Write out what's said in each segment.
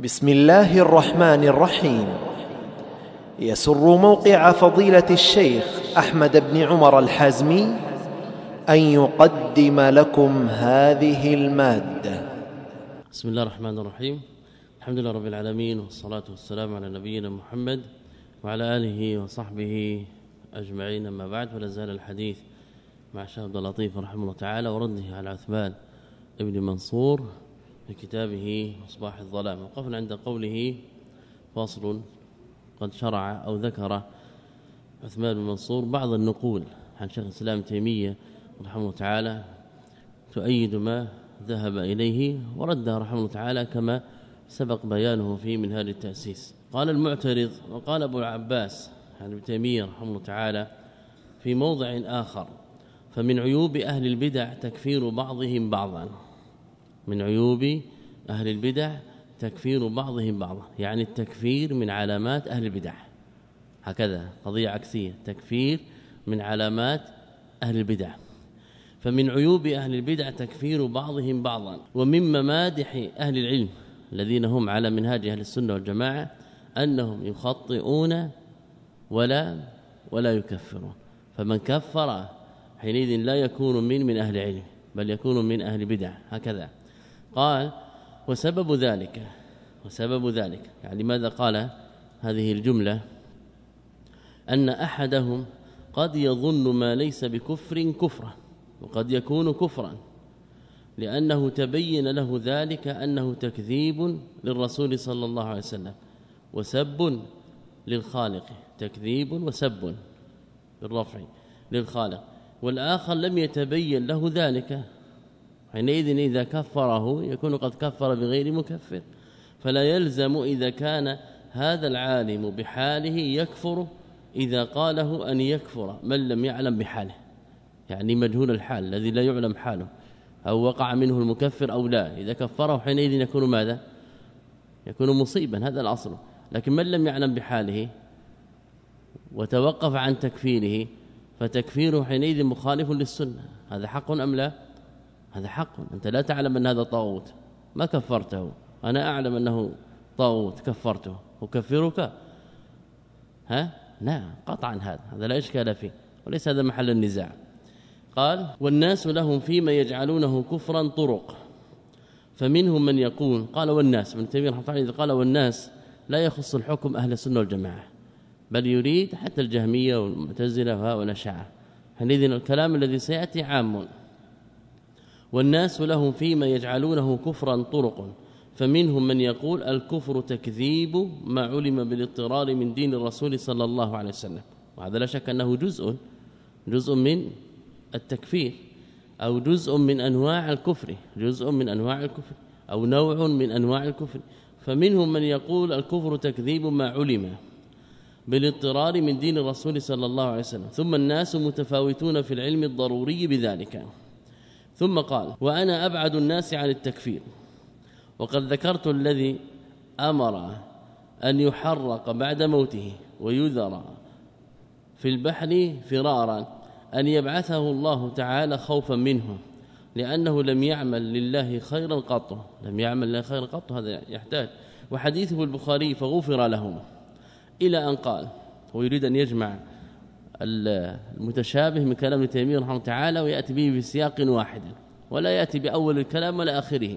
بسم الله الرحمن الرحيم. يسر موقع فضيلة الشيخ أحمد بن عمر الحازمي أن يقدم لكم هذه المادة. بسم الله الرحمن الرحيم. الحمد لله رب العالمين والصلاة والسلام على نبينا محمد وعلى آله وصحبه أجمعين. أما بعد فلا زال الحديث مع الشيخ عبد اللطيف رحمه الله تعالى ورده على عثمان ابن منصور. في كتابه مصباح الظلام. وقفنا عند قوله فاصل قد شرع أو ذكر عثمان بن منصور بعض النقول عن شيخ الإسلام تيمية رحمه الله تعالى تؤيد ما ذهب إليه ورده رحمه الله تعالى كما سبق بيانه في منهاج التأسيس. قال المعترض وقال أبو العباس عن ابن تيمية رحمه الله تعالى في موضع آخر فمن عيوب أهل البدع تكفير بعضهم بعضا من عيوب أهل البدع تكفير بعضهم بعضا يعني التكفير من علامات أهل البدع. هكذا قضية عكسية تكفير من علامات أهل البدع. فمن عيوب أهل البدع تكفير بعضهم بعضا ومن ممادح أهل العلم الذين هم على منهاج أهل السنة والجماعة أنهم يخطئون ولا ولا يكفرون. فمن كفر حينئذ لا يكون من من أهل العلم بل يكون من أهل بدع هكذا. قال وسبب ذلك وسبب ذلك. يعني ماذا قال هذه الجملة؟ أن أحدهم قد يظن ما ليس بكفر كفرا وقد يكون كفرا لأنه تبين له ذلك أنه تكذيب للرسول صلى الله عليه وسلم وسب للخالق تكذيب وسب بالرفع للخالق. والآخر لم يتبين له ذلك. حينئذ إذا كفره يكون قد كفر بغير مكفر. فلا يلزم إذا كان هذا العالم بحاله يكفر إذا قاله أن يكفر. من لم يعلم بحاله؟ يعني مجهول الحال الذي لا يعلم حاله. أو وقع منه المكفر أو لا. إذا كفره حينئذ يكون ماذا؟ يكون مصيبا. هذا الأصل. لكن من لم يعلم بحاله وتوقف عن تكفيره فتكفيره حينئذ مخالف للسنة. هذا حق أم لا؟ هذا حق. أنت لا تعلم أن هذا طاغوت. ما كفرته. أنا أعلم أنه طاغوت. كفرته. أكفرك. ها؟ نعم. قطعا هذا. هذا لا إشكال فيه. وليس هذا محل النزاع. قال والناس لهم فيما يجعلونه كفرا طرق. فمنهم من يقول قال والناس. من تيمية رحمة الله قال والناس لا يخص الحكم أهل السنة والجماعة. بل يريد حتى الجهمية والمعتزلة وهؤلاء الاشاعره حينئذ الكلام الذي سيأتي عام. والناس لهم فيما يجعلونه كفرا طرق فمنهم من يقول الكفر تكذيب ما علم بالاضطرار من دين الرسول صلى الله عليه وسلم. وهذا لا شك أنه جزء جزء من التكفير أو جزء من أنواع الكفر جزء من أنواع الكفر أو نوع من أنواع الكفر. فمنهم من يقول الكفر تكذيب ما علم بالاضطرار من دين الرسول صلى الله عليه وسلم. ثم الناس متفاوتون في العلم الضروري بذلك. ثم قال وأنا أبعد الناس عن التكفير. وقد ذكرت الذي أمر أن يحرق بعد موته ويذر في البحر فرارا أن يبعثه الله تعالى خوفا منه لأنه لم يعمل لله خيرا قط. لم يعمل لله خيرا قط هذا يحتاج. وحديثه البخاري فغفر له إلى أن قال ويريد أن يجمع المتشابه من كلام ابن تيمية رحمه الله تعالى ويأتي به في سياق واحد ولا يأتي بأول الكلام ولا آخره.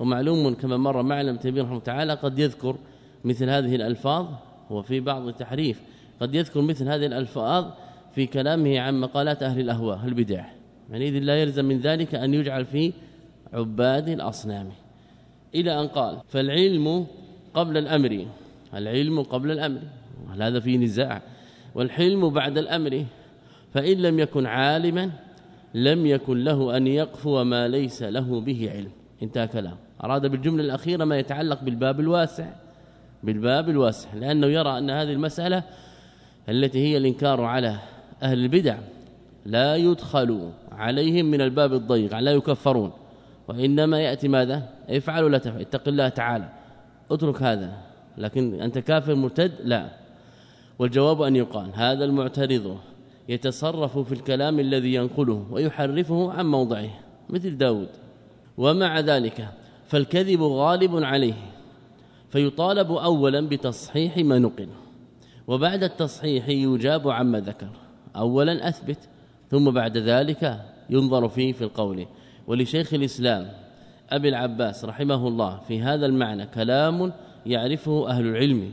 ومعلوم كما مر معنا ابن تيمية رحمه الله تعالى قد يذكر مثل هذه الألفاظ وفي بعض التحريف قد يذكر مثل هذه الألفاظ في كلامه عن مقالات أهل الأهواء البدع. يعني اذا لا يلزم من ذلك أن يجعل في عباد الأصنام. إلى أن قال فالعلم قبل الأمر العلم قبل الأمر. هذا فيه نزاع؟ والحلم بعد الأمر فإن لم يكن عالما لم يكن له أن يقفو ما ليس له به علم. انتهى كلام. أراد بالجملة الأخيرة ما يتعلق بالباب الواسع. بالباب الواسع لأنه يرى أن هذه المسألة التي هي الإنكار على أهل البدع لا يدخل عليهم من الباب الضيق لا يكفرون. وإنما يأتي ماذا؟ افعل ولا تفعل اتق الله تعالى. اترك هذا. لكن أنت كافر مرتد؟ لا. والجواب أن يقال هذا المعترض يتصرف في الكلام الذي ينقله ويحرفه عن موضعه مثل داود. ومع ذلك فالكذب غالب عليه فيطالب اولا بتصحيح ما نقل وبعد التصحيح يجاب عما ذكر اولا أثبت ثم بعد ذلك ينظر فيه في القول. ولشيخ الإسلام أبي العباس رحمه الله في هذا المعنى كلام يعرفه أهل العلم.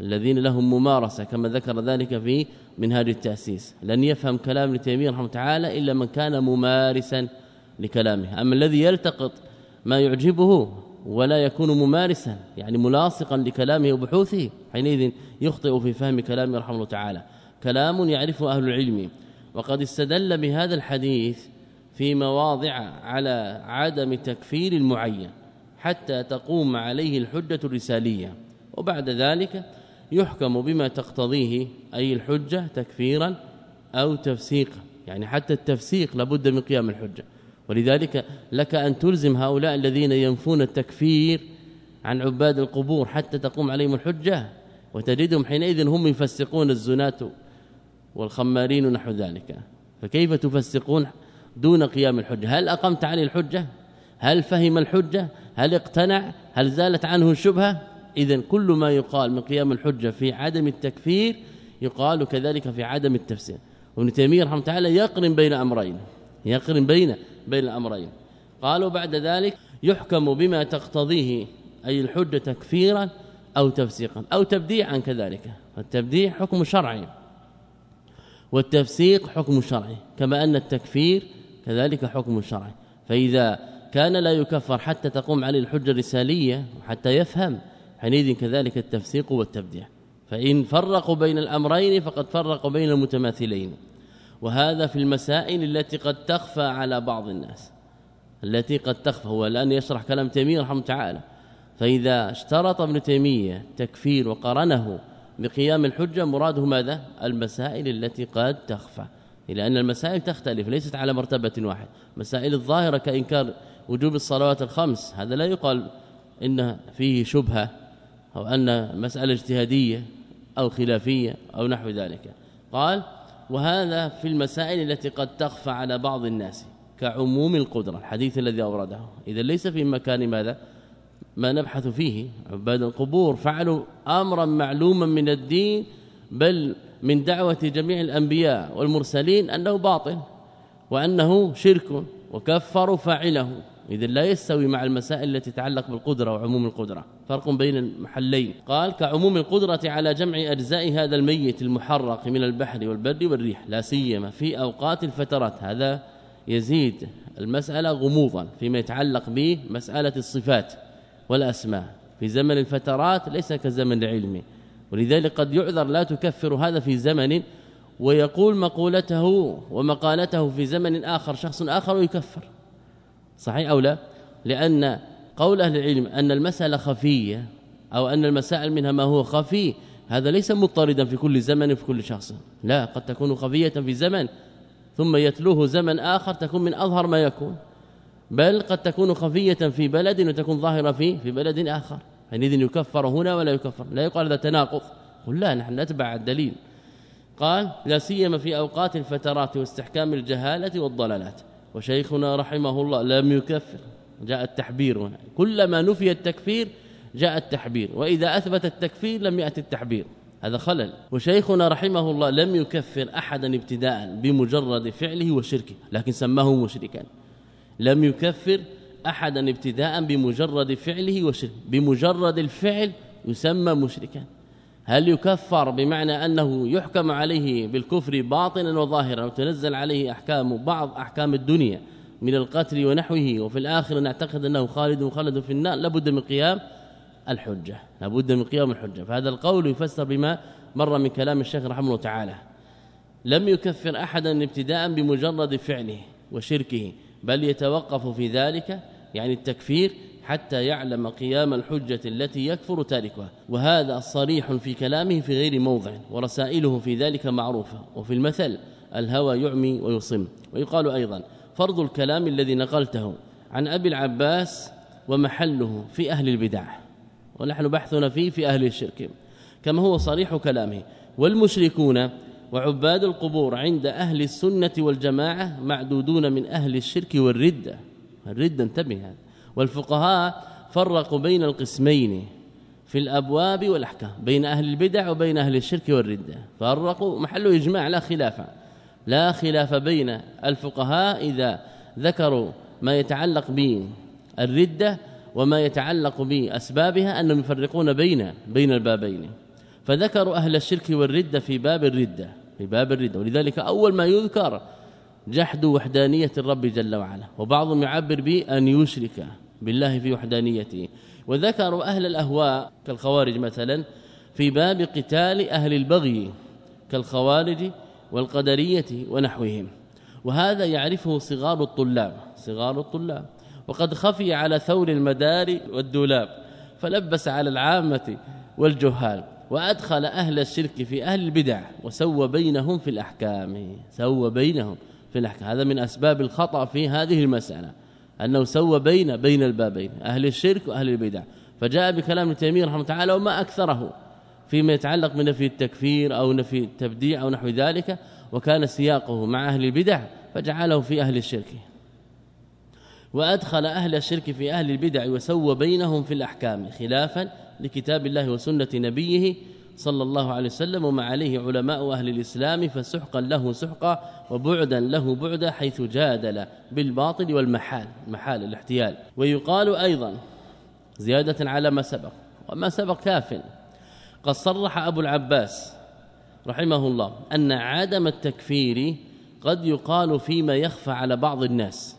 الذين لهم ممارسة كما ذكر ذلك في منهاج التأسيس. لن يفهم كلام ابن تيمية رحمه تعالى إلا من كان ممارسا لكلامه. أما الذي يلتقط ما يعجبه ولا يكون ممارسا يعني ملاصقا لكلامه وبحوثه حينئذ يخطئ في فهم كلامه رحمه تعالى. كلام يعرفه أهل العلم. وقد استدل بهذا الحديث في مواضع على عدم تكفير المعين حتى تقوم عليه الحجة الرسالية. وبعد ذلك يحكم بما تقتضيه أي الحجة تكفيرا أو تفسيقا. يعني حتى التفسيق لابد من قيام الحجة. ولذلك لك أن تلزم هؤلاء الذين ينفون التكفير عن عباد القبور حتى تقوم عليهم الحجة وتجدهم حينئذ هم يفسقون الزنات والخمارين نحو ذلك. فكيف تفسقون دون قيام الحجة؟ هل أقمت عليه الحجة؟ هل فهم الحجة؟ هل اقتنع؟ هل زالت عنه الشبهة؟ اذا كل ما يقال من قيام الحجة في عدم التكفير يقال كذلك في عدم التفسير. وابن تيمية رحمه الله يقرن بين أمرين يقرن بين بين الأمرين. قالوا بعد ذلك يحكم بما تقتضيه أي الحجة تكفيرا أو تفسيقا أو تبديعا كذلك. التبديع حكم شرعي والتفسيق حكم شرعي كما أن التكفير كذلك حكم شرعي. فإذا كان لا يكفر حتى تقوم عليه الحجة الرسالية وحتى يفهم حينئذ كذلك التفسيق والتبديع. فإن فرقوا بين الأمرين فقد فرقوا بين المتماثلين. وهذا في المسائل التي قد تخفى على بعض الناس. التي قد تخفى هو الآن يشرح كلام تيمية رحمه تعالى. فإذا اشترط ابن تيمية تكفير وقرنه بقيام الحجة مراده ماذا؟ المسائل التي قد تخفى. لأن المسائل تختلف ليست على مرتبة واحدة. مسائل الظاهرة كإنكار وجوب الصلوات الخمس هذا لا يقال إن فيه شبهة. أو أن مسألة اجتهادية أو خلافية أو نحو ذلك. قال وهذا في المسائل التي قد تخفى على بعض الناس كعموم القدرة. الحديث الذي أورده. إذا ليس في مكان ماذا؟ ما نبحث فيه. عباد القبور فعلوا أمرا معلوما من الدين بل من دعوة جميع الأنبياء والمرسلين أنه باطل وأنه شرك وكفروا فاعله. إذا لا يستوي مع المسائل التي تتعلق بالقدرة وعموم القدرة. فرق بين المحلين. قال كعموم القدرة على جمع أجزاء هذا الميت المحرق من البحر والبر والريح لا سيما في أوقات الفترات. هذا يزيد المسألة غموضا فيما يتعلق بمسألة الصفات والأسماء. في زمن الفترات ليس كزمن العلم ولذلك قد يعذر لا تكفر هذا في زمن ويقول مقولته ومقالته في زمن آخر شخص آخر ويكفر. صحيح أو لا؟ لأن قول أهل العلم أن المسألة خفية أو أن المسائل منها ما هو خفي هذا ليس مضطردا في كل زمن في كل شخص. لا قد تكون خفية في زمن ثم يتلوه زمن آخر تكون من أظهر ما يكون. بل قد تكون خفية في بلد وتكون ظاهرة في في بلد آخر. حينئذ يكفر هنا ولا يكفر. لا يقال هذا تناقض. قل لا نحن نتبع الدليل. قال لا سيما في أوقات الفترات واستحكام الجهالة والضلالات. وشيخنا رحمه الله لم يكفر جاء التحبير هنا. كلما نفي التكفير جاء التحبير وإذا أثبت التكفير لم يأتي التحبير. هذا خلل. وشيخنا رحمه الله لم يكفر أحدا ابتداء بمجرد فعله وشركه لكن سماه مشركا. لم يكفر أحدا ابتداء بمجرد فعله وشرك بمجرد الفعل يسمى مشركا. هل يكفر بمعنى أنه يحكم عليه بالكفر باطنا وظاهرا وتنزل عليه أحكام بعض أحكام الدنيا من القتل ونحوه وفي الآخر نعتقد أنه خالد مخلد في النار لابد من قيام الحجة لابد من قيام الحجة. فهذا القول يفسر بما مر من كلام الشيخ رحمه الله تعالى. لم يكفر أحدا ابتداء بمجرد فعله وشركه بل يتوقف في ذلك يعني التكفير حتى يعلم قيام الحجة التي يكفر تاركها. وهذا صريح في كلامه في غير موضع ورسائله في ذلك معروفة. وفي المثل الهوى يعمي ويصم. ويقال أيضا فرض الكلام الذي نقلته عن أبي العباس ومحله في أهل البدع. ونحن بحثنا فيه في أهل الشرك. كما هو صريح كلامه. والمشركون وعباد القبور عند أهل السنة والجماعة معدودون من أهل الشرك والردة. الردة انتبه والفقهاء فرقوا بين القسمين في الأبواب والأحكام بين أهل البدع وبين أهل الشرك والردة. فرقوا محل إجماع لا خلاف لا خلاف بين الفقهاء إذا ذكروا ما يتعلق بالردة وما يتعلق بأسبابها أنهم يفرقون بين بين البابين. فذكروا أهل الشرك والردة في باب الردة في باب الردة. ولذلك أول ما يذكر جحد وحدانية الرب جل وعلا. وبعضهم يعبر بأن يشرك. بالله في وحدانيته. وذكروا أهل الأهواء كالخوارج مثلا في باب قتال أهل البغي كالخوارج والقدرية ونحوهم. وهذا يعرفه صغار الطلاب صغار الطلاب. وقد خفي على ثور المدار والدولاب فلبس على العامة والجهال وأدخل أهل الشرك في أهل البدع وسوى بينهم في الأحكام سوى بينهم في الأحكام. هذا من أسباب الخطأ في هذه المسألة. أنه سوى بين بين البابين أهل الشرك وأهل البدع. فجاء بكلام تيمية رحمه الله تعالى وما أكثره فيما يتعلق بنفي التكفير أو نفي التبديع أو نحو ذلك وكان سياقه مع أهل البدع فجعله في أهل الشرك. وأدخل أهل الشرك في أهل البدع وسوى بينهم في الأحكام خلافا لكتاب الله وسنة نبيه صلى الله عليه وسلم وما عليه علماء أهل الإسلام فسحقا له سحقا وبعدا له بعدا حيث جادل بالباطل والمحال محال الاحتيال. ويقال أيضا زيادة على ما سبق وما سبق كاف. قد صرح أبو العباس رحمه الله أن عدم التكفير قد يقال فيما يخفى على بعض الناس.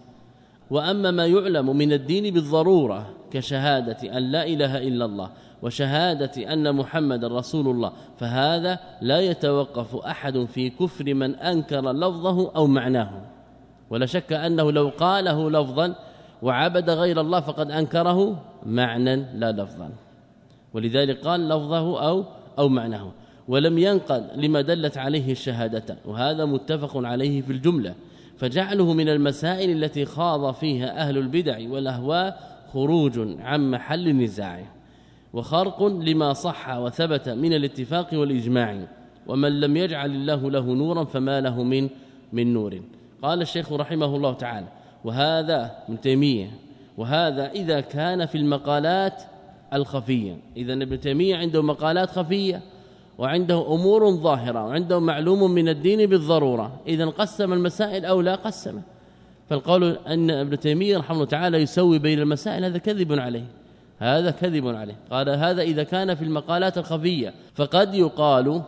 وأما ما يعلم من الدين بالضرورة كشهادة أن لا إله إلا الله وشهادة أن محمد رسول الله فهذا لا يتوقف أحد في كفر من أنكر لفظه أو معناه. ولا شك أنه لو قاله لفظا وعبد غير الله فقد أنكره معنى لا لفظا. ولذلك قال لفظه أو أو معناه. ولم ينقل لما دلت عليه الشهادتان وهذا متفق عليه في الجملة. فجعله من المسائل التي خاض فيها أهل البدع والأهواء خروج عن محل النزاع وخرق لما صح وثبت من الاتفاق والإجماع ومن لم يجعل الله له نورا فما له من من نور. قال الشيخ رحمه الله تعالى وهذا من تيمية وهذا إذا كان في المقالات الخفية. إذا ابن تيمية عنده مقالات خفية وعنده أمور ظاهرة وعنده معلوم من الدين بالضرورة. إذا قسم المسائل أو لا قسم. فالقول أن ابن تيمية رحمه الله تعالى يسوي بين المسائل هذا كذب عليه. هذا كذب عليه. قال هذا إذا كان في المقالات الخفية. فقد يقال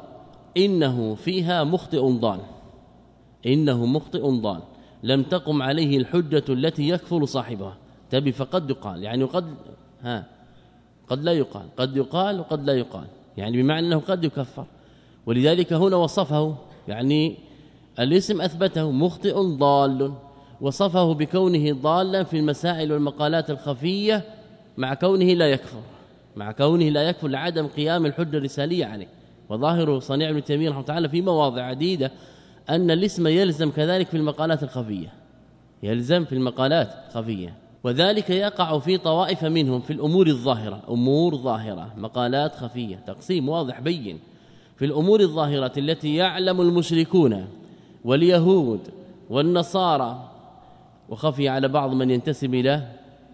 إنه فيها مخطئ ضال. إنه مخطئ ضال. لم تقم عليه الحجة التي يكفر صاحبها. تبي فقد يقال. يعني قد ها قد لا يقال. قد يقال وقد لا يقال. يعني بمعنى أنه قد يكفر. ولذلك هنا وصفه. يعني الاسم أثبته. مخطئ ضال. وصفه بكونه ضالا في المسائل والمقالات الخفية مع كونه لا يكفر مع كونه لا يكفر لعدم قيام الحجة الرسالية عليه. وظاهر صنيع ابن تيمية رحمه الله في مواضع عديدة أن الاسم يلزم كذلك في المقالات الخفية. يلزم في المقالات الخفيه وذلك يقع في طوائف منهم في الأمور الظاهرة. أمور ظاهرة مقالات خفية تقسيم واضح بين. في الأمور الظاهرة التي يعلم المشركون واليهود والنصارى وخفي على بعض من ينتسب إلى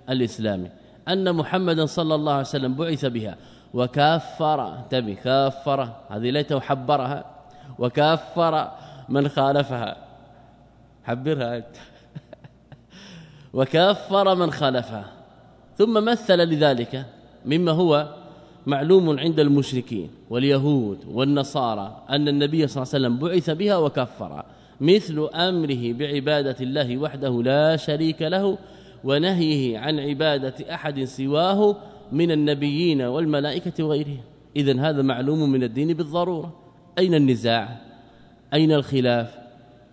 الإسلام. أن محمدا صلى الله عليه وسلم بعث بها. وكافر تبي كافر هذه ليته حبرها. وكافر من خالفها. حبرها. انت وكفر من خالفها. ثم مثل لذلك مما هو معلوم عند المشركين واليهود والنصارى أن النبي صلى الله عليه وسلم بعث بها وكفر مثل أمره بعبادة الله وحده لا شريك له ونهيه عن عبادة أحد سواه من النبيين والملائكة وغيرهم. إذا هذا معلوم من الدين بالضرورة. أين النزاع؟ أين الخلاف؟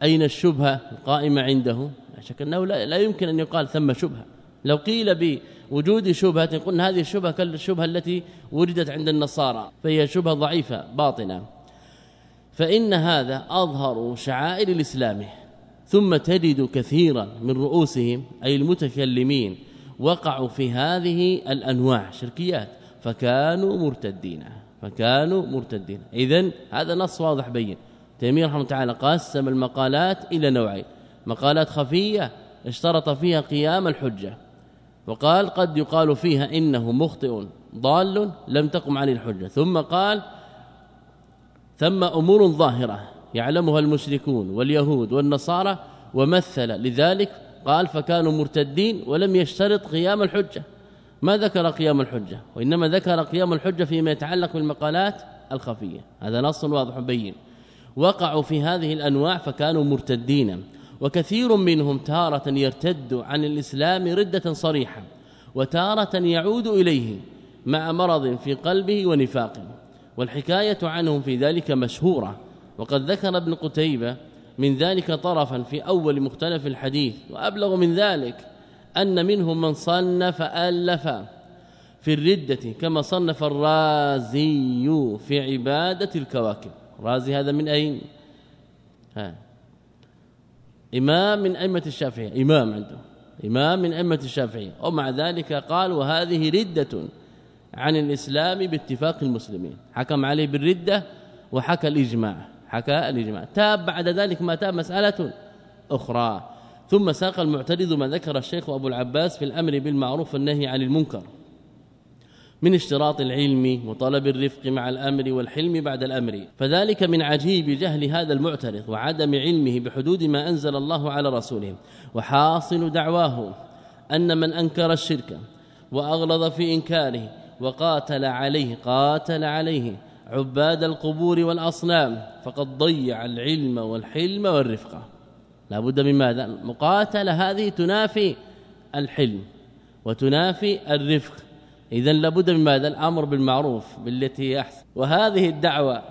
أين الشبهة القائمة عنده؟ شك أنه لا, يمكن أن يقال ثم شبهة. لو قيل بوجود شبهة قلنا هذه الشبهة كالشبهة التي وردت عند النصارى فهي شبهة ضعيفة باطنة. فإن هذا أظهر شعائر الإسلام. ثم تجد كثيرا من رؤوسهم أي المتكلمين وقعوا في هذه الأنواع شركيات فكانوا مرتدين فكانوا مرتدين. اذا هذا نص واضح بين. تيميه رحمه الله تعالى قسم المقالات إلى نوعين. مقالات خفية اشترط فيها قيام الحجة. وقال قد يقال فيها إنه مخطئ ضال لم تقم عليه الحجة. ثم قال ثم أمور ظاهرة يعلمها المشركون واليهود والنصارى ومثل. لذلك قال فكانوا مرتدين ولم يشترط قيام الحجة. ما ذكر قيام الحجة وإنما ذكر قيام الحجة فيما يتعلق بالمقالات الخفية. هذا نص واضح بين وقعوا في هذه الأنواع فكانوا مرتدين. وكثير منهم تارة يرتد عن الإسلام ردة صريحة وتارة يعود إليه مع مرض في قلبه ونفاق والحكاية عنهم في ذلك مشهورة. وقد ذكر ابن قتيبة من ذلك طرفا في أول مختلف الحديث وأبلغ من ذلك أن منهم من صنف ألف في الردة كما صنف الرازي في عبادة الكواكب. رازي هذا من أين؟ ها. إمام من أئمة الشافعية إمام عنده إمام من أئمة الشافعية. ومع ذلك قال وهذه ردة عن الإسلام باتفاق المسلمين حكم عليه بالردة وحكى الإجماع. حكى الإجماع تاب بعد ذلك ما تاب مسألة أخرى. ثم ساق المعترض ما ذكر الشيخ أبو العباس في الأمر بالمعروف والنهي عن المنكر. من اشتراط العلم وطلب الرفق مع الأمر والحلم بعد الأمر. فذلك من عجيب جهل هذا المعترض وعدم علمه بحدود ما أنزل الله على رسوله. وحاصل دعواه أن من أنكر الشرك وأغلظ في إنكاره وقاتل عليه قاتل عليه عباد القبور والأصنام فقد ضيع العلم والحلم والرفقة لا بد من ماذا؟ المقاتله هذه تنافي الحلم وتنافي الرفق. اذا لابد من ماذا؟ الأمر بالمعروف بالتي أحسن. وهذه الدعوة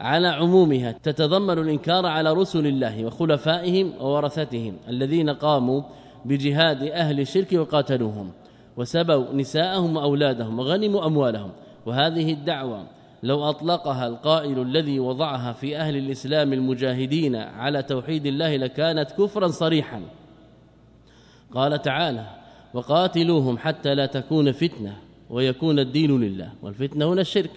على عمومها تتضمن الإنكار على رسل الله وخلفائهم وورثتهم الذين قاموا بجهاد أهل الشرك وقاتلوهم وسبوا نساءهم وأولادهم وغنموا أموالهم. وهذه الدعوة لو أطلقها القائل الذي وضعها في أهل الإسلام المجاهدين على توحيد الله لكانت كفرا صريحا. قال تعالى وقاتلوهم حتى لا تكون فتنة ويكون الدين لله والفتنة هنا الشرك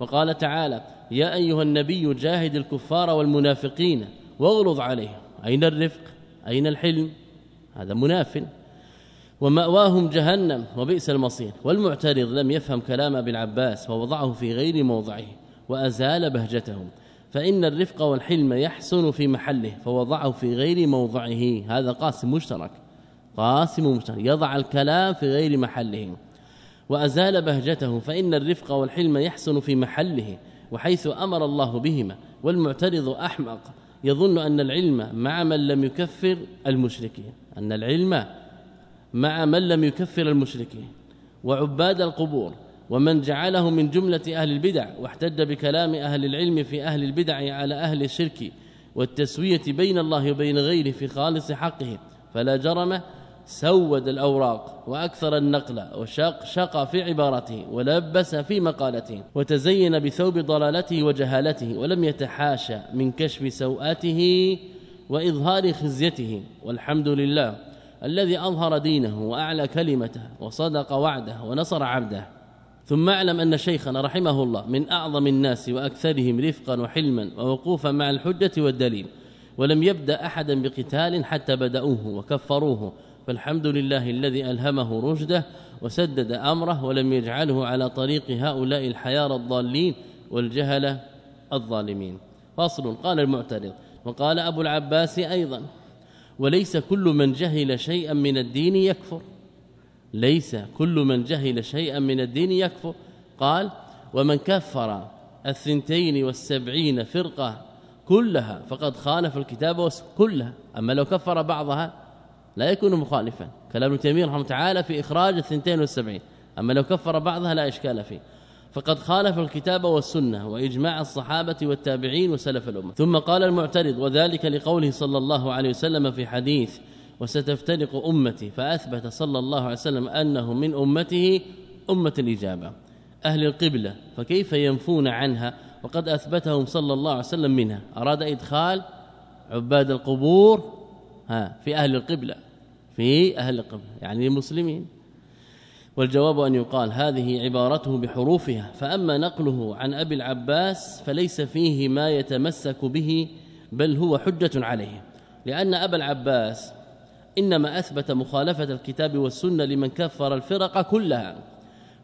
وقال تعالى يا أيها النبي جاهد الكفار والمنافقين واغلظ عليهم. أين الرفق؟ أين الحلم؟ هذا مناف. ومأواهم جهنم وبئس المصير. والمعترض لم يفهم كلام ابن عباس ووضعه في غير موضعه وأزال بهجته فإن الرفق والحلم يحسن في محله فوضعه في غير موضعه. هذا قاسم مشترك. قاسم مشترك. يضع الكلام في غير محله. وأزال بهجته فإن الرفق والحلم يحسن في محله وحيث أمر الله بهما. والمعترض أحمق. يظن أن العلم مع من لم يكفر المشركين. أن العلم مع من لم يكفر المشركين وعباد القبور ومن جعله من جملة أهل البدع واحتج بكلام أهل العلم في أهل البدع على أهل الشرك والتسوية بين الله وبين غيره في خالص حقه فلا جرم سود الأوراق وأكثر النقل وشق شق في عبارته ولبس في مقالته وتزين بثوب ضلالته وجهالته ولم يتحاشى من كشف سوءاته وإظهار خزيته والحمد لله الذي أظهر دينه وأعلى كلمته وصدق وعده ونصر عبده. ثم أعلم أن شيخنا رحمه الله من أعظم الناس وأكثرهم رفقا وحلما ووقوفا مع الحجة والدليل ولم يبدأ أحدا بقتال حتى بدأوه وكفروه فالحمد لله الذي ألهمه رشده وسدد أمره ولم يجعله على طريق هؤلاء الحيار الضالين والجهلة الظالمين. فصل قال المعترض. وقال أبو العباس أيضا وليس كل من جهل شيئا من الدين يكفر. ليس كل من جهل شيئا من الدين يكفر. قال ومن كفر الثنتين والسبعين فرقة كلها فقد خالف الكتاب كلها. أما لو كفر بعضها لا يكون مخالفا. كلام ابن تيمية رحمه تعالى في إخراج الثنتين والسبعين. أما لو كفر بعضها لا إشكال فيه. فقد خالف الكتاب والسنة وإجماع الصحابة والتابعين وسلف الأمة. ثم قال المعترض وذلك لقوله صلى الله عليه وسلم في حديث وستفترق أمتي. فأثبت صلى الله عليه وسلم أنه من أمته أمة الإجابة. أهل القبلة فكيف ينفون عنها؟ وقد أثبتهم صلى الله عليه وسلم منها. أراد إدخال عباد القبور ها في أهل القبلة في أهل القبلة يعني المسلمين والجواب أن يقال هذه عبارته بحروفها فأما نقله عن أبي العباس فليس فيه ما يتمسك به بل هو حجة عليه لأن أبا العباس إنما أثبت مخالفة الكتاب والسنة لمن كفر الفرق كلها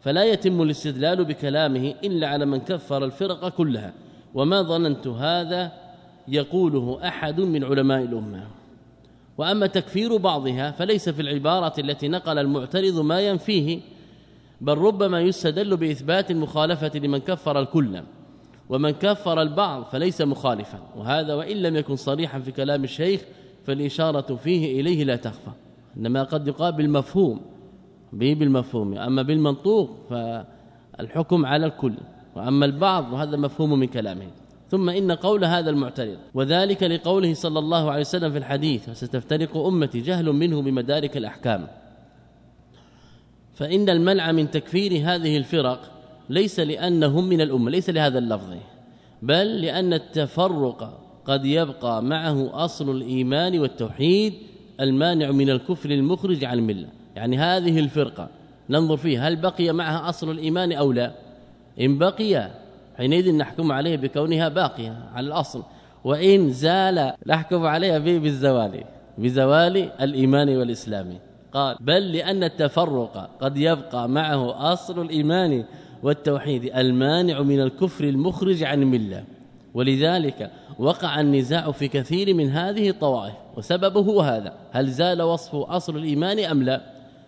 فلا يتم الاستدلال بكلامه إلا على من كفر الفرق كلها وما ظننت هذا يقوله أحد من علماء الأمة. وأما تكفير بعضها فليس في العبارة التي نقل المعترض ما ينفيه بل ربما يستدل بإثبات المخالفة لمن كفر الكل ومن كفر البعض فليس مخالفا. وهذا وإن لم يكن صريحا في كلام الشيخ فالإشارة فيه إليه لا تخفى إنما قد يقال بالمفهوم به بالمفهوم أما بالمنطوق فالحكم على الكل وأما البعض وهذا مفهوم من كلامه. ثم إن قول هذا المعترض وذلك لقوله صلى الله عليه وسلم في الحديث وستفترق أمتي جهل منه بمدارك الأحكام. فإن المنع من تكفير هذه الفرق ليس لأنهم من الأمة ليس لهذا اللفظ بل لأن التفرق قد يبقى معه أصل الإيمان والتوحيد المانع من الكفر المخرج عن الملة. يعني هذه الفرقة ننظر فيها هل بقي معها أصل الإيمان أو لا؟ إن بقي حينئذ نحكم عليه بكونها باقية على الأصل. وإن زال نحكم عليها به بالزوال بزوال الإيمان والإسلام. قال بل لأن التفرق قد يبقى معه أصل الإيمان والتوحيد المانع من الكفر المخرج عن الملة. ولذلك وقع النزاع في كثير من هذه الطوائف وسببه هذا هل زال وصف أصل الإيمان أم لا؟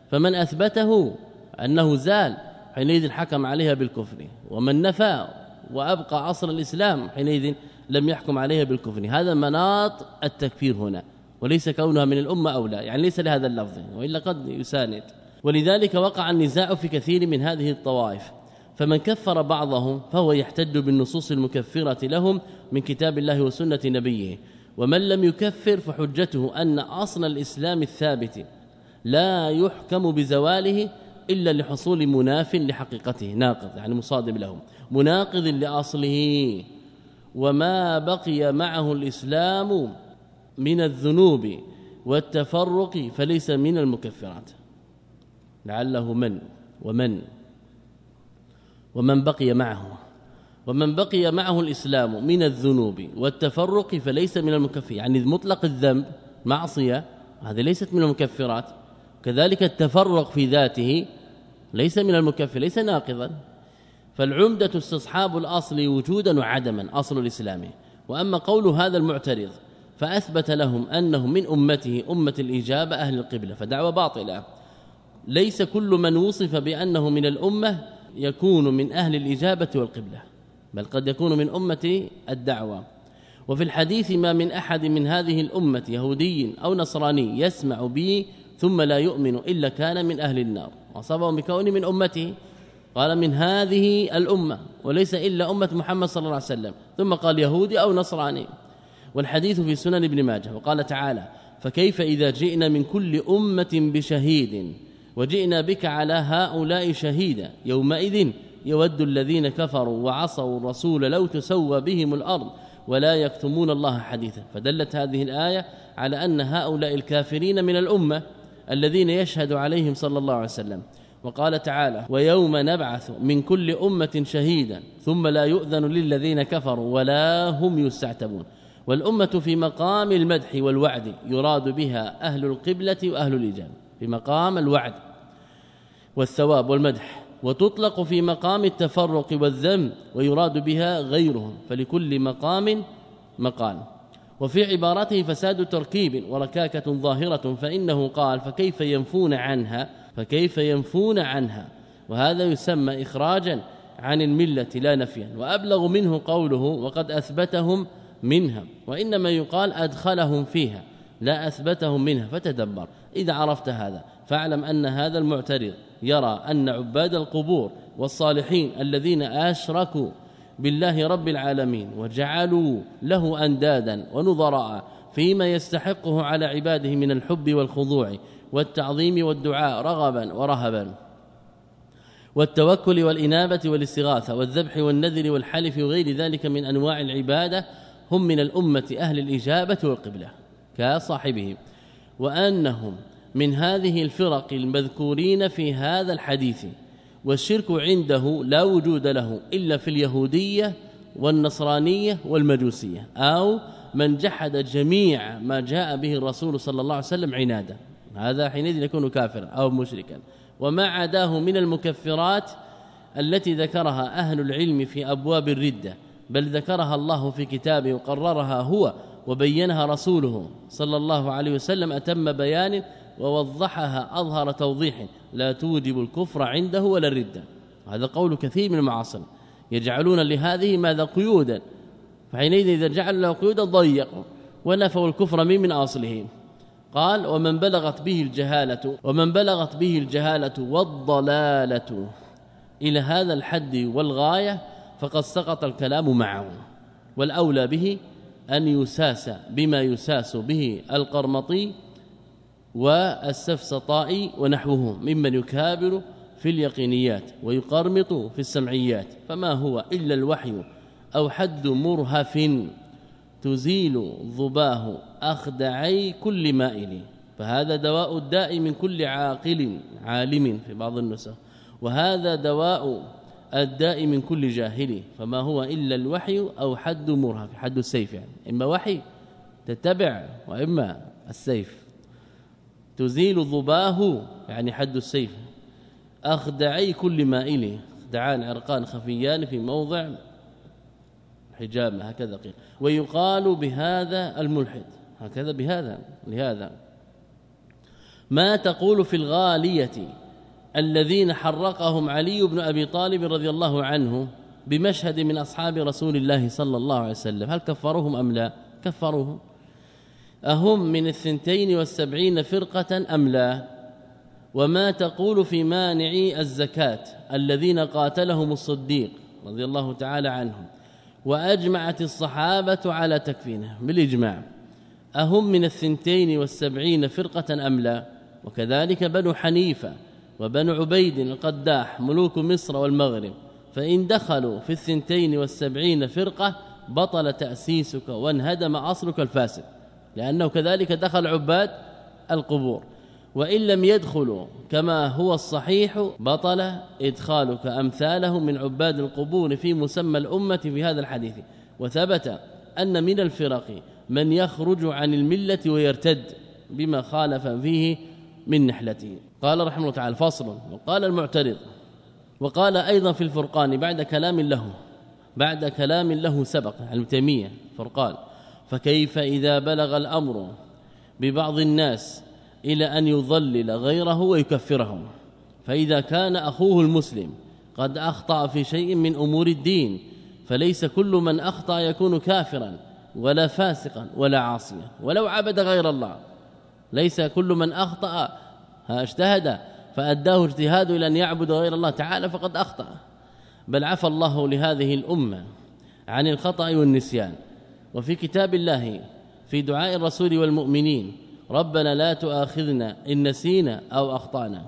فمن أثبته أنه زال حينئذ حكم عليها بالكفر. ومن نفى وأبقى اصل الإسلام حينئذ لم يحكم عليها بالكفر. هذا مناط التكفير هنا وليس كونها من الأمة أو لا يعني ليس لهذا اللفظ وإلا قد يساند. ولذلك وقع النزاع في كثير من هذه الطوائف. فمن كفر بعضهم فهو يحتج بالنصوص المكفرة لهم من كتاب الله وسنة نبيه. ومن لم يكفر فحجته أن أصل الإسلام الثابت لا يحكم بزواله إلا لحصول مناف لحقيقته ناقض يعني مصادم لهم. مناقض لأصله. وما بقي معه الإسلام من الذنوب والتفرق فليس من المكفرات. لعله من؟ ومن؟ ومن بقي معه. ومن بقي معه الإسلام من الذنوب والتفرق فليس من المكفر. يعني مطلق الذنب معصية هذه ليست من المكفرات. كذلك التفرق في ذاته ليس من المكفر ليس ناقضا. فالعمدة استصحاب الأصل وجودا وعدما أصل الإسلام. وأما قول هذا المعترض فأثبت لهم أنهم من أمته أمة الإجابة أهل القبلة فدعوة باطلة. ليس كل من وصف بأنه من الأمة يكون من أهل الإجابة والقبلة بل قد يكون من أمة الدعوة. وفي الحديث ما من أحد من هذه الأمة يهودي أو نصراني يسمع بي ثم لا يؤمن إلا كان من أهل النار. وصفه بكون من أمته قال من هذه الأمة وليس إلا أمة محمد صلى الله عليه وسلم. ثم قال يهودي أو نصراني. والحديث في سنن ابن ماجه. وقال تعالى فكيف إذا جئنا من كل أمة بشهيد وجئنا بك على هؤلاء شهيدا؟ يومئذ يود الذين كفروا وعصوا الرسول لو تسوى بهم الأرض ولا يكتمون الله حديثا. فدلت هذه الآية على أن هؤلاء الكافرين من الأمة. الذين يشهد عليهم صلى الله عليه وسلم. وقال تعالى ويوم نبعث من كل أمة شهيدا ثم لا يؤذن للذين كفروا ولا هم يستعتبون. والأمة في مقام المدح والوعد يراد بها أهل القبلة وأهل الإجابة في مقام الوعد والثواب والمدح. وتطلق في مقام التفرق والذم ويراد بها غيرهم فلكل مقام مقال. وفي عبارته فساد تركيب وركاكة ظاهرة فإنه قال فكيف ينفون عنها؟ فكيف ينفون عنها؟ وهذا يسمى إخراجا عن الملة لا نفيا. وأبلغ منه قوله وقد أثبتهم منها. وإنما يقال أدخلهم فيها. لا أثبتهم منها فتدبر. إذا عرفت هذا فاعلم أن هذا المعترض يرى أن عباد القبور والصالحين الذين أشركوا بالله رب العالمين وجعلوا له أندادا ونظراء فيما يستحقه على عباده من الحب والخضوع والتعظيم والدعاء رغبا ورهبا. والتوكل والإنابة والاستغاثة والذبح والنذر والحلف وغير ذلك من أنواع العبادة هم من الأمة أهل الإجابة والقبلة كصاحبهم وأنهم من هذه الفرق المذكورين في هذا الحديث والشرك عنده لا وجود له إلا في اليهودية والنصرانية والمجوسية أو من جحد جميع ما جاء به الرسول صلى الله عليه وسلم عنادا. هذا حينئذ يكون كافرا أو مشركا. وما عداه من المكفرات التي ذكرها أهل العلم في أبواب الردة بل ذكرها الله في كتابه وقررها هو وبينها رسوله صلى الله عليه وسلم أتم بيان ووضحها أظهر توضيح لا توجب الكفر عنده ولا الردة هذا قول كثير من المعاصر. يجعلون لهذه ماذا؟ قيودا. فحينئذ إذا جعل له قيودا ضيقوا. ونفوا الكفر من من أصله. قال ومن بلغت به الجهالة ومن بلغت به الجهالة والضلالة. إلى هذا الحد والغاية فقد سقط الكلام معه. والأولى به أن يساس بما يساس به القرمطي والسفسطائي ونحوه ممن يكابر في اليقينيات ويقرمط في السمعيات فما هو إلا الوحي أو حد مرهف تزيل ضباه أخدعي كل مائل. فهذا دواء الداء من كل عاقل عالم في بعض النسخ وهذا دواء الداء من كل جاهل. فما هو إلا الوحي أو حد مرهف حد السيف يعني. إما وحي تتبع وإما السيف. تزيل ضباه يعني حد السيف. أخدعي كل مائل خدعان عرقان خفيان في موضع حجامه هكذا قيل. ويقال بهذا الملحد. هكذا بهذا لهذا. ما تقول في الغالية الذين حرقهم علي بن أبي طالب رضي الله عنه بمشهد من أصحاب رسول الله صلى الله عليه وسلم؟ هل كفروهم أم لا؟ كفروهم أهم من الثنتين والسبعين فرقة أم لا؟ وما تقول في مانعي الزكاة الذين قاتلهم الصديق رضي الله تعالى عنهم وأجمعت الصحابة على تكفينه بالإجماع. أهم من الثنتين والسبعين فرقة أم لا؟ وكذلك بنو حنيفة وبنو عبيد القداح ملوك مصر والمغرب. فإن دخلوا في الثنتين والسبعين فرقة بطل تأسيسك وانهدم أصلك الفاسد. لأنه كذلك دخل عباد القبور. وإن لم يدخلوا كما هو الصحيح بطل إدخالك أمثاله من عباد القبور في مسمى الأمة في هذا الحديث. وثبت أن من الفرق من يخرج عن الملة ويرتد بما خالف فيه من نحلته. قال رحمه الله تعالى فصل. وقال المعترض وقال أيضا في الفرقان بعد كلام له بعد كلام له سبق عن تيميه فرقان. فكيف إذا بلغ الأمر ببعض الناس إلى أن يضلل غيره ويكفرهم؟ فإذا كان أخوه المسلم قد أخطأ في شيء من أمور الدين فليس كل من أخطأ يكون كافرا ولا فاسقا ولا عاصيا ولو عبد غير الله. ليس كل من أخطأ اجتهد فأداه اجتهاده إلى أن يعبد غير الله تعالى فقد أخطأ. بل عفى الله لهذه الأمة عن الخطأ والنسيان. وفي كتاب الله في دعاء الرسول والمؤمنين ربنا لا تؤاخذنا إن نسينا أو أخطأنا.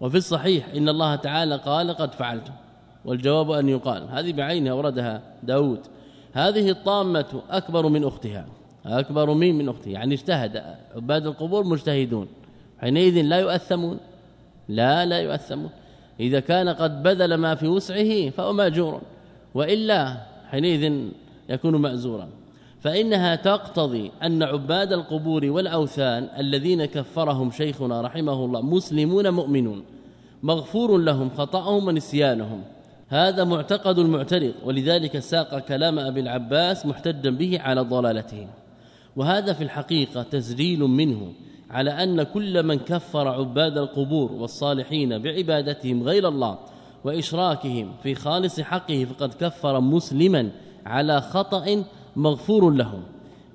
وفي الصحيح إن الله تعالى قال قد فعلت والجواب أن يقال. هذه بعينها وردها داود. هذه الطامة أكبر من أختها أكبر من من أختها يعني اجتهد. عباد القبور مجتهدون حينئذ لا يؤثمون. لا لا يؤثمون. إذا كان قد بذل ما في وسعه فهو مأجور وإلا حينئذ يكون مأزورا. فإنها تقتضي أن عباد القبور والأوثان الذين كفرهم شيخنا رحمه الله مسلمون مؤمنون مغفور لهم خطأهم ونسيانهم. هذا معتقد المعترض ولذلك ساق كلام أبي العباس محتجا به على ضلالته. وهذا في الحقيقة تسجيل منه على أن كل من كفر عباد القبور والصالحين بعبادتهم غير الله وإشراكهم في خالص حقه فقد كفر مسلما على خطأ مغفور له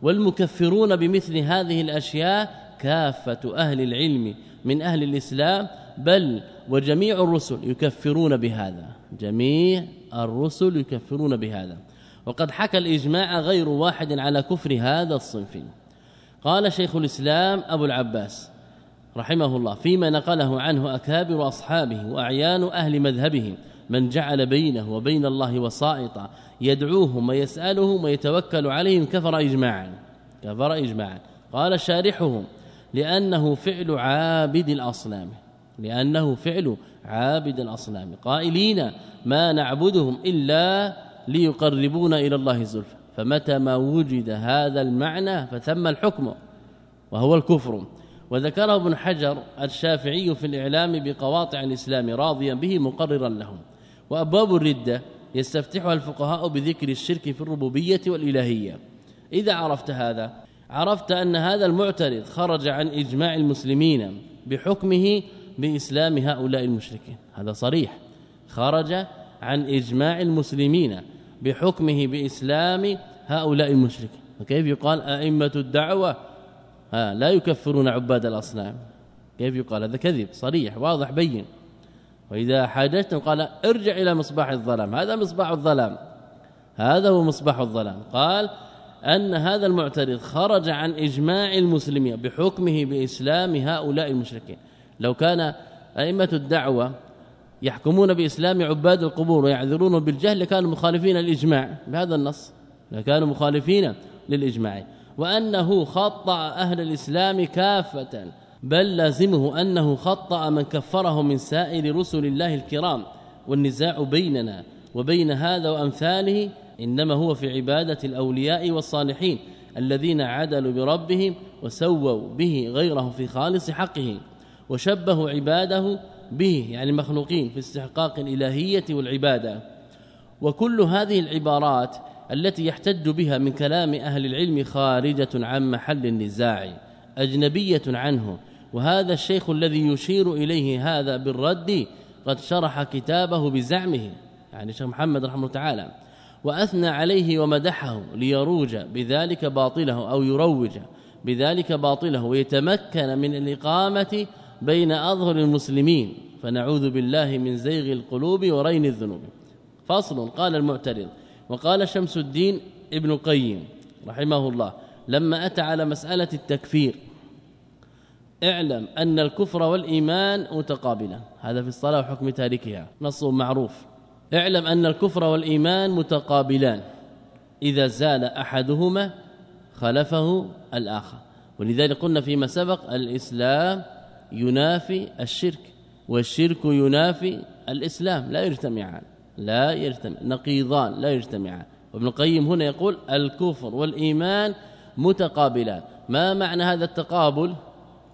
والمكفرون بمثل هذه الأشياء كافة أهل العلم من أهل الإسلام بل وجميع الرسل يكفرون بهذا. جميع الرسل يكفرون بهذا. وقد حكى الإجماع غير واحد على كفر هذا الصنف. قال شيخ الإسلام أبو العباس رحمه الله فيما نقله عنه أكابر أصحابه وأعيان أهل مذهبهم من جعل بينه وبين الله وسائطا يدعوهم ويسألهم ويتوكل عليهم كفر إجماعا كفر إجماعا. قال شارحهم لأنه فعل عابد الأصنام لأنه فعل عابد الأصنام. قائلين ما نعبدهم إلا ليقربونا إلى الله زلفى. فمتى ما وجد هذا المعنى فثم الحكم وهو الكفر. وذكره ابن حجر الشافعي في الإعلام بقواطع الإسلام راضيا به مقررا لهم. وأبواب الردة يستفتحها الفقهاء بذكر الشرك في الربوبية والإلهية. إذا عرفت هذا عرفت أن هذا المعترض خرج عن إجماع المسلمين بحكمه بإسلام هؤلاء المشركين. هذا صريح. خرج عن إجماع المسلمين بحكمه بإسلام هؤلاء المشركين. فكيف يقال أئمة الدعوة؟ ها لا يكفرون عباد الأصنام. كيف يقال؟ هذا كذب. صريح واضح بين. وإذا حاجتهم قال ارجع إلى مصباح الظلام. هذا مصباح الظلام. هذا هو مصباح الظلام. قال أن هذا المعترض خرج عن إجماع المسلمين بحكمه بإسلام هؤلاء المشركين. لو كان أئمة الدعوة يحكمون بإسلام عباد القبور ويعذرون بالجهل كانوا مخالفين الإجماع بهذا النص. كانوا مخالفين للإجماع. وأنه خطأ أهل الإسلام كافة. بل لازمه أنه خطأ من كفره من سائر رسل الله الكرام والنزاع بيننا وبين هذا وأمثاله إنما هو في عبادة الأولياء والصالحين الذين عدلوا بربهم وسووا به غيره في خالص حقه وشبهوا عباده به يعني المخلوقين في استحقاق الإلهية والعبادة. وكل هذه العبارات التي يحتج بها من كلام أهل العلم خارجة عن محل النزاع أجنبية عنه وهذا الشيخ الذي يشير إليه هذا بالرد قد شرح كتابه بزعمه يعني الشيخ محمد رحمه الله تعالى وأثنى عليه ومدحه ليروج بذلك باطله أو يروج بذلك باطله ويتمكن من الإقامة بين أظهر المسلمين فنعوذ بالله من زيغ القلوب ورين الذنوب. فصل قال المعترض وقال شمس الدين ابن قيم رحمه الله لما أتى على مسألة التكفير اعلم أن الكفر والإيمان متقابلان. هذا في الصلاة وحكم تاركها نص معروف. اعلم أن الكفر والإيمان متقابلان. إذا زال أحدهما خلفه الآخر. ولذلك قلنا فيما سبق الإسلام ينافي الشرك والشرك ينافي الإسلام. لا يجتمعان. لا يجتمع نقيضان. لا يجتمعان. وابن القيم هنا يقول الكفر والإيمان متقابلان. ما معنى هذا التقابل؟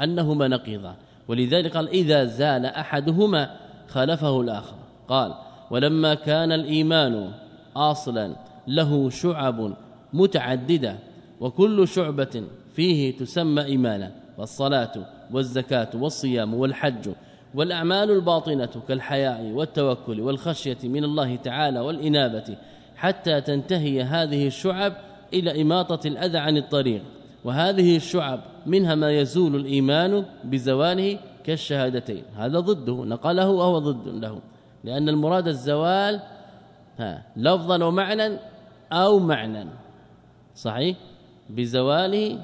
أنهما نقيضان ولذلك قال إذا زال أحدهما خالفه الآخر. قال ولما كان الإيمان أصلا له شعب متعددة وكل شعبة فيه تسمى إيمانا والصلاة والزكاة والصيام والحج والأعمال الباطنة كالحياء والتوكل والخشية من الله تعالى والإنابة حتى تنتهي هذه الشعب إلى إماطة الأذى عن الطريق. وهذه الشعب منها ما يزول الإيمان بزواله كالشهادتين. هذا ضده. نقله وهو ضد له. لأن المراد الزوال ها لفظا ومعنى أو معنى صحيح؟ بزواله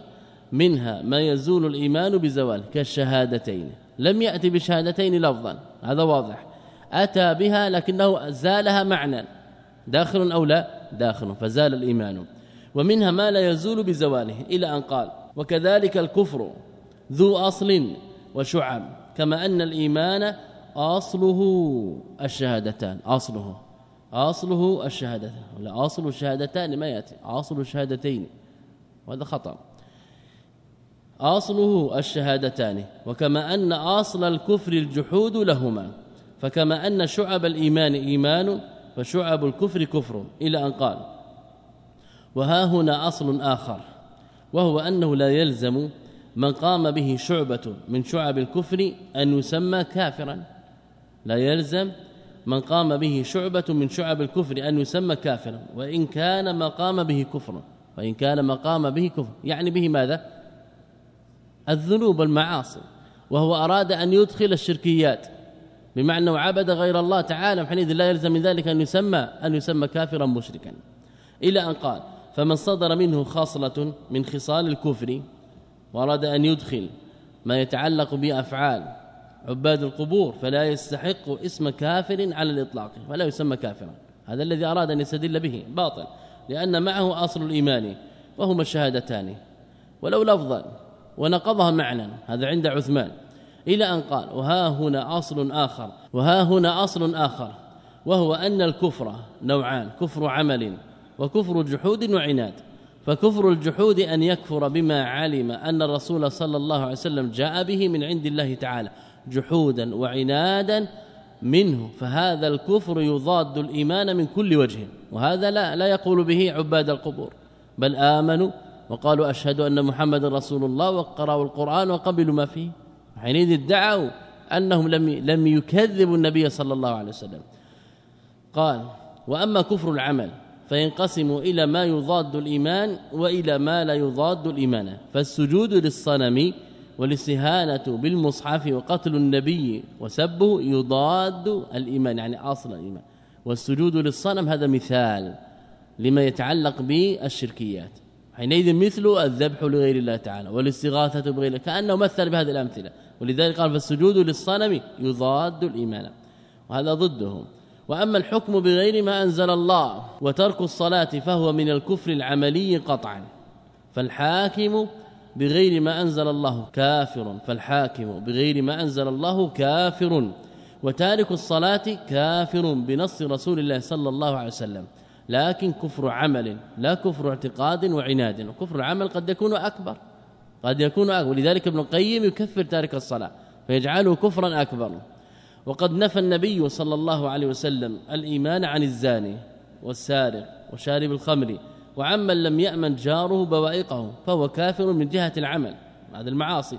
منها ما يزول الإيمان بزواله كالشهادتين. لم يأتي بشهادتين لفظا. هذا واضح. أتى بها لكنه زالها معنى داخل أو لا؟ داخل. فزال الإيمان. ومنها ما لا يزول بزواله. إلى أن قال وكذلك الكفر ذو أصل وشعب كما أن الإيمان أصله الشهادتان أصله أصله الشهادتان ولا أصل الشهادتان ما يأتي أصل الشهادتين وهذا خطأ. أصله الشهادتان وكما أن أصل الكفر الجحود لهما فكما أن شعب الإيمان إيمان فشعب الكفر كفر إلى أن قال وها هنا أصل آخر. وهو أنه لا يلزم من قام به شعبة من شعب الكفر أن يسمى كافرا. لا يلزم من قام به شعبة من شعب الكفر أن يسمى كافرا. وإن كان ما قام به كفر وإن كان ما قام به كفر يعني به ماذا؟ الذنوب المعاصي وهو أراد أن يدخل الشركيات بمعنى أنه عبد غير الله تعالى حينئذ لا يلزم من ذلك أن يسمى أن يسمى كافرا مشركا. إلى أن قال فمن صدر منه خاصلة من خصال الكفر واراد أن يدخل ما يتعلق بأفعال عباد القبور فلا يستحق اسم كافر على الإطلاق ولا يسمى كافرا. هذا الذي أراد أن يستدل به باطل لأن معه أصل الإيمان وهما الشهادتان ولو لفظا ونقضها معنى هذا عند عثمان. إلى أن قال وها هنا أصل آخر وها هنا أصل آخر وهو أن الكفر نوعان كفر عمل وكفر جحود وعناد. فكفر الجحود أن يكفر بما علم أن الرسول صلى الله عليه وسلم جاء به من عند الله تعالى جحودا وعنادا منه. فهذا الكفر يضاد الإيمان من كل وجه وهذا لا لا يقول به عباد القبور. بل آمنوا وقالوا أشهد أن محمد رسول الله وقرأوا القرآن وقبلوا ما فيه. حينئذ ادعوا أنهم لم لم يكذبوا النبي صلى الله عليه وسلم. قال وأما كفر العمل فينقسم إلى ما يضاد الإيمان وإلى ما لا يضاد الإيمان. فالسجود للصنم والاستهانة بالمصحف وقتل النبي وسبه يضاد الإيمان يعني أصل الإيمان. والسجود للصنم هذا مثال لما يتعلق بالشركيات. حينئذ مثل الذبح لغير الله تعالى والاستغاثة بغير كأنه مثل بهذه الأمثلة. ولذلك قال فالسجود للصنم يضاد الإيمان. وهذا ضدهم. وأما الحكم بغير ما أنزل الله وترك الصلاة فهو من الكفر العملي قطعا. فالحاكم بغير ما أنزل الله كافر. فالحاكم بغير ما أنزل الله كافر. وتارك الصلاة كافر بنص رسول الله صلى الله عليه وسلم. لكن كفر عمل لا كفر اعتقاد وعناد. وكفر العمل قد يكون أكبر قد يكون أكبر. ولذلك ابن القيم يكفر تارك الصلاة فيجعله كفرا أكبر. وقد نفى النبي صلى الله عليه وسلم الإيمان عن الزاني والسارق وشارب الخمر وعمن لم يأمن جاره بوائقه فهو كافر من جهة العمل هذا المعاصي.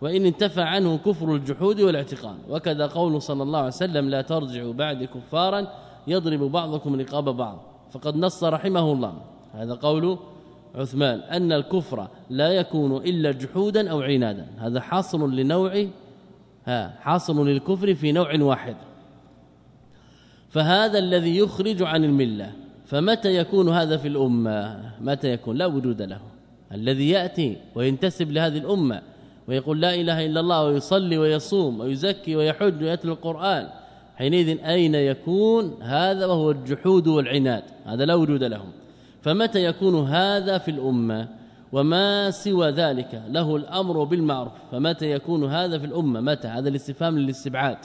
وإن انتفى عنه كفر الجحود والاعتقاد. وكذا قول صلى الله عليه وسلم لا ترجعوا بعد كفارا يضرب بعضكم رقاب بعض. فقد نص رحمه الله هذا قول عثمان أن الكفر لا يكون إلا جحودا أو عنادا. هذا حاصل لنوع ها حاصل للكفر في نوع واحد. فهذا الذي يخرج عن الملة فمتى يكون هذا في الأمة؟ متى يكون؟ لا وجود له. الذي يأتي وينتسب لهذه الأمة ويقول لا إله إلا الله ويصلي ويصوم ويزكي ويحج ويتلو القرآن. حينئذ أين يكون؟ هذا وهو الجحود والعناد. هذا لا وجود له. فمتى يكون هذا في الأمة؟ وما سوى ذلك؟ له الأمر بالمعروف. فمتى يكون هذا في الأمة؟ متى؟ هذا الاستفهام للاستبعاد.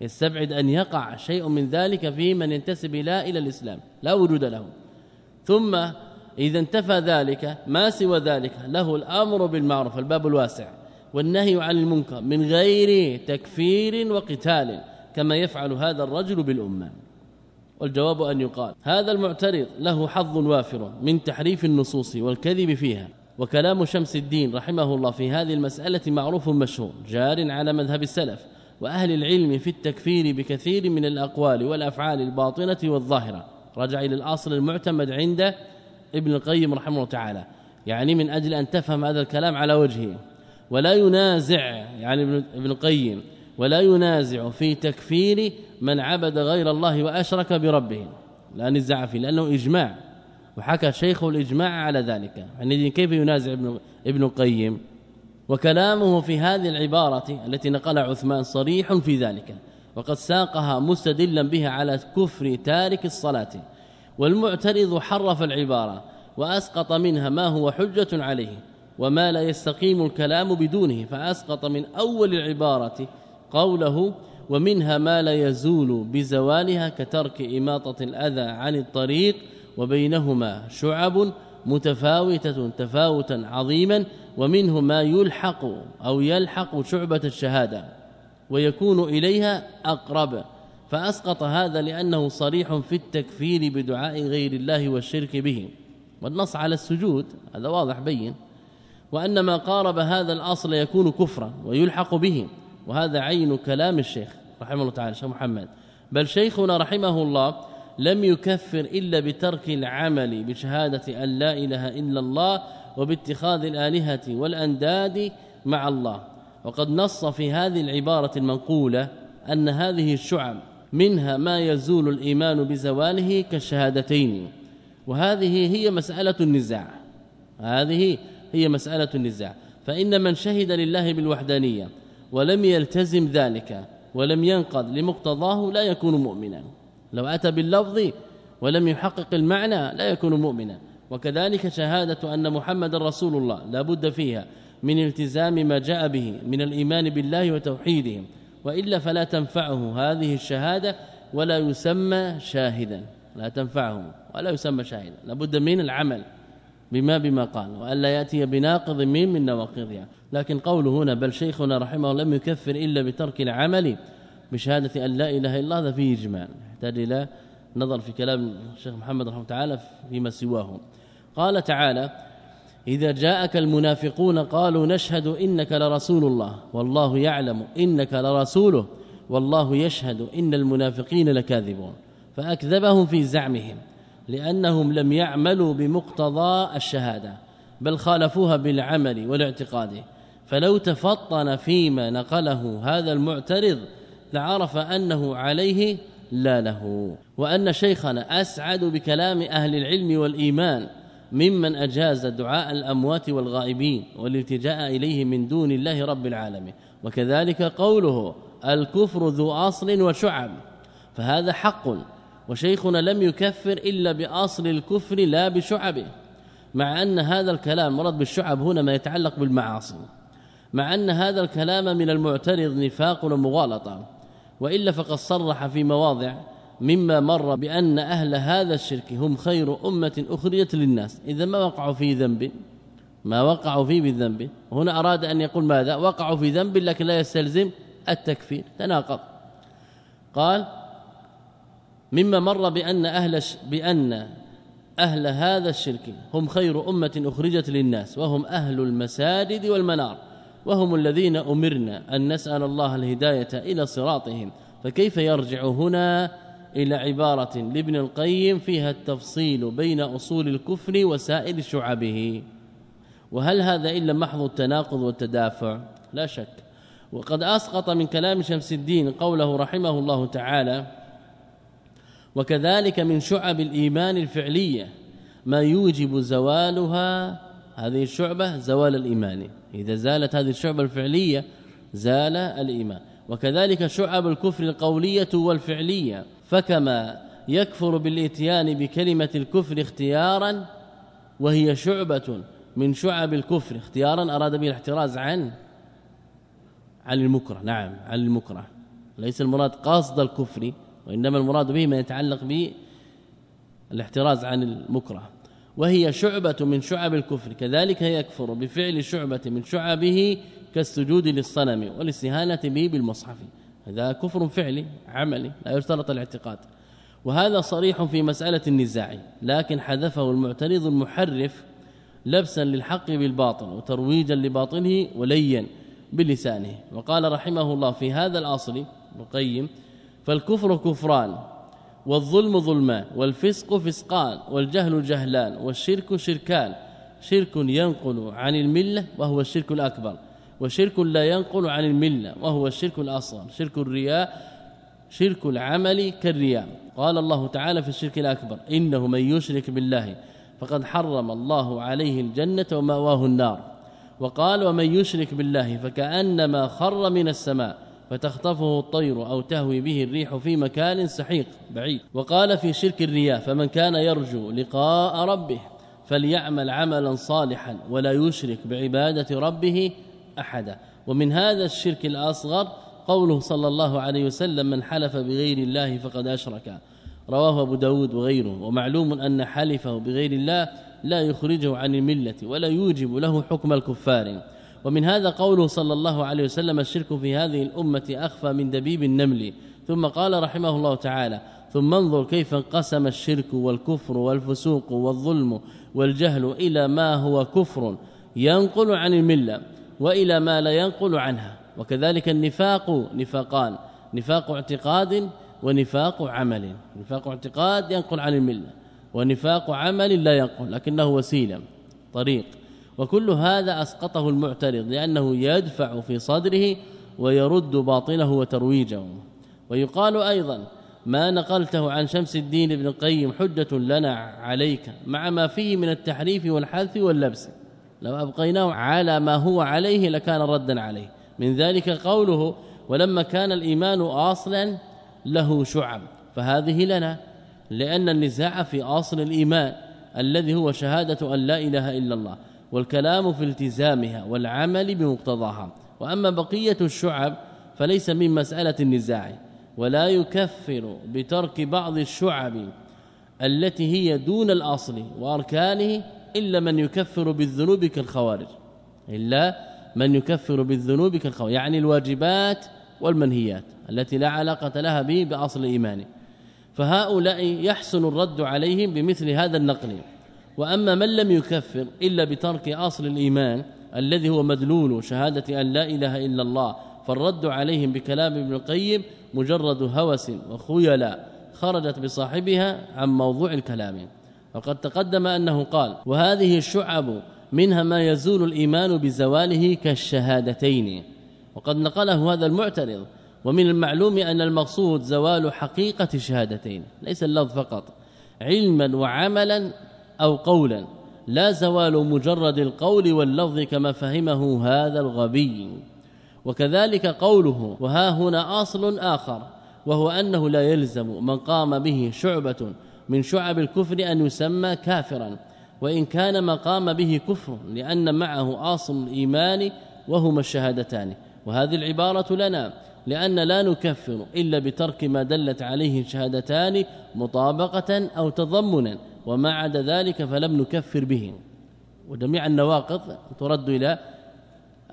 يستبعد أن يقع شيء من ذلك في من ينتسب لا إلى الإسلام. لا وجود له. ثم إذا انتفى ذلك ما سوى ذلك؟ له الأمر بالمعروف الباب الواسع. والنهي عن المنكر من غير تكفير وقتال كما يفعل هذا الرجل بالأمة. والجواب أن يقال هذا المعترض له حظ وافر من تحريف النصوص والكذب فيها. وكلام شمس الدين رحمه الله في هذه المسألة معروف مشهور جار على مذهب السلف وأهل العلم في التكفير بكثير من الأقوال والأفعال الباطنة والظاهرة. رجع إلى الأصل المعتمد عند ابن القيم رحمه الله تعالى يعني من أجل أن تفهم هذا الكلام على وجهه. ولا ينازع يعني ابن القيم ولا ينازع في تكفير من عبد غير الله وأشرك بربه. لا نزاع فيه لأنه إجماع. وحكى شيخه الإجماع على ذلك. يعني كيف ينازع ابن ابن القيم؟ وكلامه في هذه العبارة التي نقلها عثمان صريح في ذلك. وقد ساقها مستدلا بها على كفر تارك الصلاة. والمعترض حرف العبارة وأسقط منها ما هو حجة عليه. وما لا يستقيم الكلام بدونه فأسقط من أول العبارة قوله ومنها ما لا يزول بزوالها كترك إماطة الأذى عن الطريق وبينهما شعب متفاوتة تفاوتا عظيما ومنه ما يلحق أو يلحق شعبة الشهادة ويكون إليها أقرب فأسقط هذا لأنه صريح في التكفير بدعاء غير الله والشرك به والنص على السجود هذا واضح بين. وأن ما قارب هذا الأصل يكون كفرا ويلحق به. وهذا عين كلام الشيخ رحمه الله تعالى شيخ محمد. بل شيخنا رحمه الله لم يكفر إلا بترك العمل بشهادة أن لا إله إلا الله وباتخاذ الآلهة والأنداد مع الله. وقد نص في هذه العبارة المنقولة أن هذه الشعب منها ما يزول الإيمان بزواله كالشهادتين. وهذه هي مسألة النزاع. هذه هي مسألة النزاع. فإن من شهد لله بالوحدانية ولم يلتزم ذلك ولم ينقض لمقتضاه لا يكون مؤمنا. لو أتى باللفظ ولم يحقق المعنى لا يكون مؤمنا. وكذلك شهادة أن محمد رسول الله لا بد فيها من التزام ما جاء به من الإيمان بالله وتوحيده. وإلا فلا تنفعه هذه الشهادة ولا يسمى شاهدا. لا تنفعه ولا يسمى شاهدا. لابد من العمل. بما بما قال والا يأتي بناقض من من نواقضها. لكن قوله هنا بل شيخنا رحمه الله لم يكفر إلا بترك العمل بشهادة أن لا إله إلا الله هذا فيه اجمال يحتاج إلى نظر في كلام الشيخ محمد رحمه الله تعالى فيما سواه. قال تعالى إذا جاءك المنافقون قالوا نشهد إنك لرسول الله والله يعلم إنك لرسوله والله يشهد إن المنافقين لكاذبون. فأكذبهم في زعمهم. لأنهم لم يعملوا بمقتضى الشهادة بل خالفوها بالعمل والاعتقاد. فلو تفطن فيما نقله هذا المعترض لعرف أنه عليه لا له. وأن شيخنا أسعد بكلام أهل العلم والإيمان ممن أجاز دعاء الأموات والغائبين والالتجاء إليه من دون الله رب العالمين. وكذلك قوله الكفر ذو أصل وشعب. فهذا حق وشيخنا لم يكفر إلا بأصل الكفر لا بشعبه مع أن هذا الكلام مرض بالشعب هنا ما يتعلق بالمعاصي مع أن هذا الكلام من المعترض نفاق ومغالطة وإلا فقد صرح في مواضع مما مر بأن أهل هذا الشرك هم خير أمة أخرجت للناس. إذا ما وقعوا في ذنب؟ ما وقعوا فيه بالذنب؟ هنا أراد أن يقول ماذا؟ وقعوا في ذنب لكن لا يستلزم التكفير. تناقض. قال مما مر بأن أهل بأن أهل هذا الشرك هم خير أمة أخرجت للناس وهم أهل المساجد والمنار وهم الذين أمرنا أن نسأل الله الهداية إلى صراطهم. فكيف يرجع هنا إلى عبارة لابن القيم فيها التفصيل بين أصول الكفر وسائر شعبه؟ وهل هذا إلا محض التناقض والتدافع؟ لا شك. وقد أسقط من كلام شمس الدين قوله رحمه الله تعالى وكذلك من شعب الإيمان الفعلية ما يوجب زوالها هذه الشعبة زوال الإيمان. إذا زالت هذه الشعبة الفعلية زال الإيمان. وكذلك شعب الكفر القولية والفعلية فكما يكفر بالإتيان بكلمة الكفر اختيارا وهي شعبة من شعب الكفر. اختيارا أراد به الاحتراز عن عن المكره. نعم عن المكره. ليس المراد قصد الكفر وإنما المراد به ما يتعلق به الاحتراز عن المكره. وهي شعبة من شعب الكفر كذلك يكفر بفعل شعبة من شعبه كالسجود للصنم والاستهانة به بالمصحف. هذا كفر فعلي عملي لا يشترط الاعتقاد. وهذا صريح في مسألة النزاع لكن حذفه المعترض المحرف لبسا للحق بالباطل وترويجا لباطله وليا بلسانه. وقال رحمه الله في هذا الأصل مقيم فالكفر كفران والظلم ظلمان والفسق فسقان والجهل جهلان والشرك شركان. شرك ينقل عن الملة وهو الشرك الأكبر وشرك لا ينقل عن الملة وهو الشرك الأصغر. شرك الرياء شرك العمل كالرياء. قال الله تعالى في الشرك الأكبر إنه من يشرك بالله فقد حرم الله عليه الجنة ومأواه النار. وقال ومن يشرك بالله فكأنما خر من السماء فتخطفه الطير أو تهوي به الريح في مكان سحيق بعيد. وقال في شرك الرياء فمن كان يرجو لقاء ربه فليعمل عملا صالحا ولا يشرك بعبادة ربه أحدا. ومن هذا الشرك الأصغر قوله صلى الله عليه وسلم من حلف بغير الله فقد أشرك رواه أبو داود وغيره. ومعلوم أن حلفه بغير الله لا يخرجه عن الملة ولا يوجب له حكم الكفار. ومن هذا قوله صلى الله عليه وسلم الشرك في هذه الأمة أخفى من دبيب النمل. ثم قال رحمه الله تعالى ثم انظر كيف انقسم الشرك والكفر والفسوق والظلم والجهل إلى ما هو كفر ينقل عن الملة وإلى ما لا ينقل عنها. وكذلك النفاق نفاقان نفاق اعتقاد ونفاق عمل. نفاق اعتقاد ينقل عن الملة ونفاق عمل لا ينقل لكنه وسيلة طريق. وكل هذا أسقطه المعترض لأنه يدفع في صدره ويرد باطله وترويجه. ويقال أيضا ما نقلته عن شمس الدين ابن القيم حجة لنا عليك مع ما فيه من التحريف والحذف واللبس. لو أبقيناه على ما هو عليه لكان ردا عليه. من ذلك قوله ولما كان الإيمان أصلا له شعب. فهذه لنا لأن النزاع في أصل الإيمان الذي هو شهادة أن لا إله إلا الله. والكلام في التزامها والعمل بمقتضاها. وأما بقية الشعب فليس من مسألة النزاع ولا يكفر بترك بعض الشعب التي هي دون الأصل وأركانه إلا من يكفر بالذنوب كالخوارج. إلا من يكفر بالذنوب كالخوارج يعني الواجبات والمنهيات التي لا علاقة لها به بأصل الإيمان فهؤلاء يحسن الرد عليهم بمثل هذا النقل. وأما من لم يكفر إلا بترك أصل الإيمان الذي هو مدلول شهادة أن لا إله إلا الله فالرد عليهم بكلام ابن القيم مجرد هوس وخيلاء خرجت بصاحبها عن موضوع الكلام. وقد تقدم أنه قال وهذه الشعب منها ما يزول الإيمان بزواله كالشهادتين وقد نقله هذا المعترض ومن المعلوم أن المقصود زوال حقيقة الشهادتين ليس اللفظ فقط علما وعملا أو قولا لا زوال مجرد القول واللفظ كما فهمه هذا الغبي. وكذلك قوله وها هنا أصل آخر وهو أنه لا يلزم من قام به شعبة من شعب الكفر أن يسمى كافرا وإن كان ما قام به كفر لأن معه أصل الإيمان وهما الشهادتان. وهذه العبارة لنا لأن لا نكفر إلا بترك ما دلت عليه الشهادتان مطابقة أو تضمنا. وما عدا ذلك فلم نكفر به. وجميع النواقض ترد إلى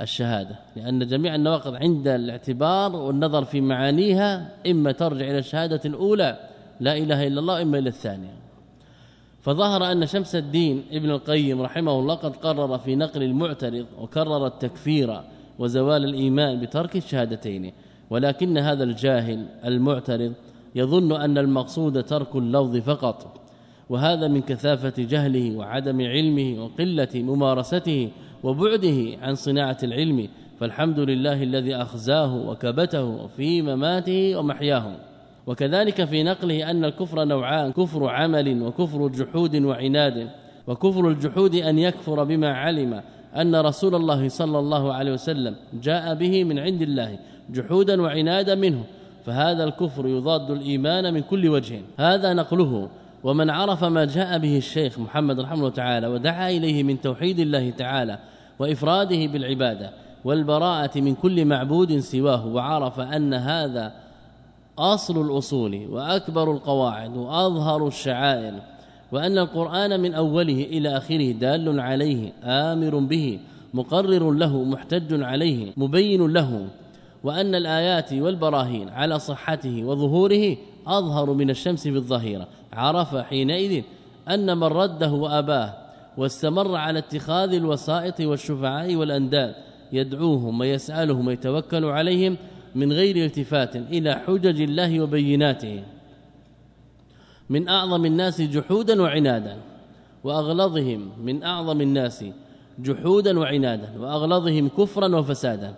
الشهادة لأن جميع النواقض عند الاعتبار والنظر في معانيها إما ترجع إلى الشهادة الأولى لا إله إلا الله إما إلى الثانية. فظهر أن شمس الدين ابن القيم رحمه الله قد قرر في نقل المعترض وكرر التكفير وزوال الإيمان بترك الشهادتين ولكن هذا الجاهل المعترض يظن أن المقصود ترك اللفظ فقط. وهذا من كثافة جهله وعدم علمه وقلة ممارسته وبعده عن صناعة العلم فالحمد لله الذي أخزاه وكبته في مماته ومحياه. وكذلك في نقله أن الكفر نوعان كفر عمل وكفر جحود وعناد. وكفر الجحود أن يكفر بما علم أن رسول الله صلى الله عليه وسلم جاء به من عند الله جحودا وعنادا منه. فهذا الكفر يضاد الإيمان من كل وجه. هذا نقله ومن عرف ما جاء به الشيخ محمد رحمه الله تعالى ودعا إليه من توحيد الله تعالى وإفراده بالعبادة والبراءة من كل معبود سواه وعرف أن هذا أصل الأصول وأكبر القواعد وأظهر الشعائر وأن القرآن من أوله إلى آخره دال عليه آمر به مقرر له محتج عليه مبين له وأن الآيات والبراهين على صحته وظهوره أظهر من الشمس في الظهيره عرف حينئذ أن من رده وأباه واستمر على اتخاذ الوسائط والشفعاء والأنداد يدعوهم ويسألهم ويتوكل عليهم من غير التفات إلى حجج الله وبيناته. من أعظم الناس جحودا وعنادا وأغلظهم من أعظم الناس جحودا وعنادا وأغلظهم كفرا وفسادا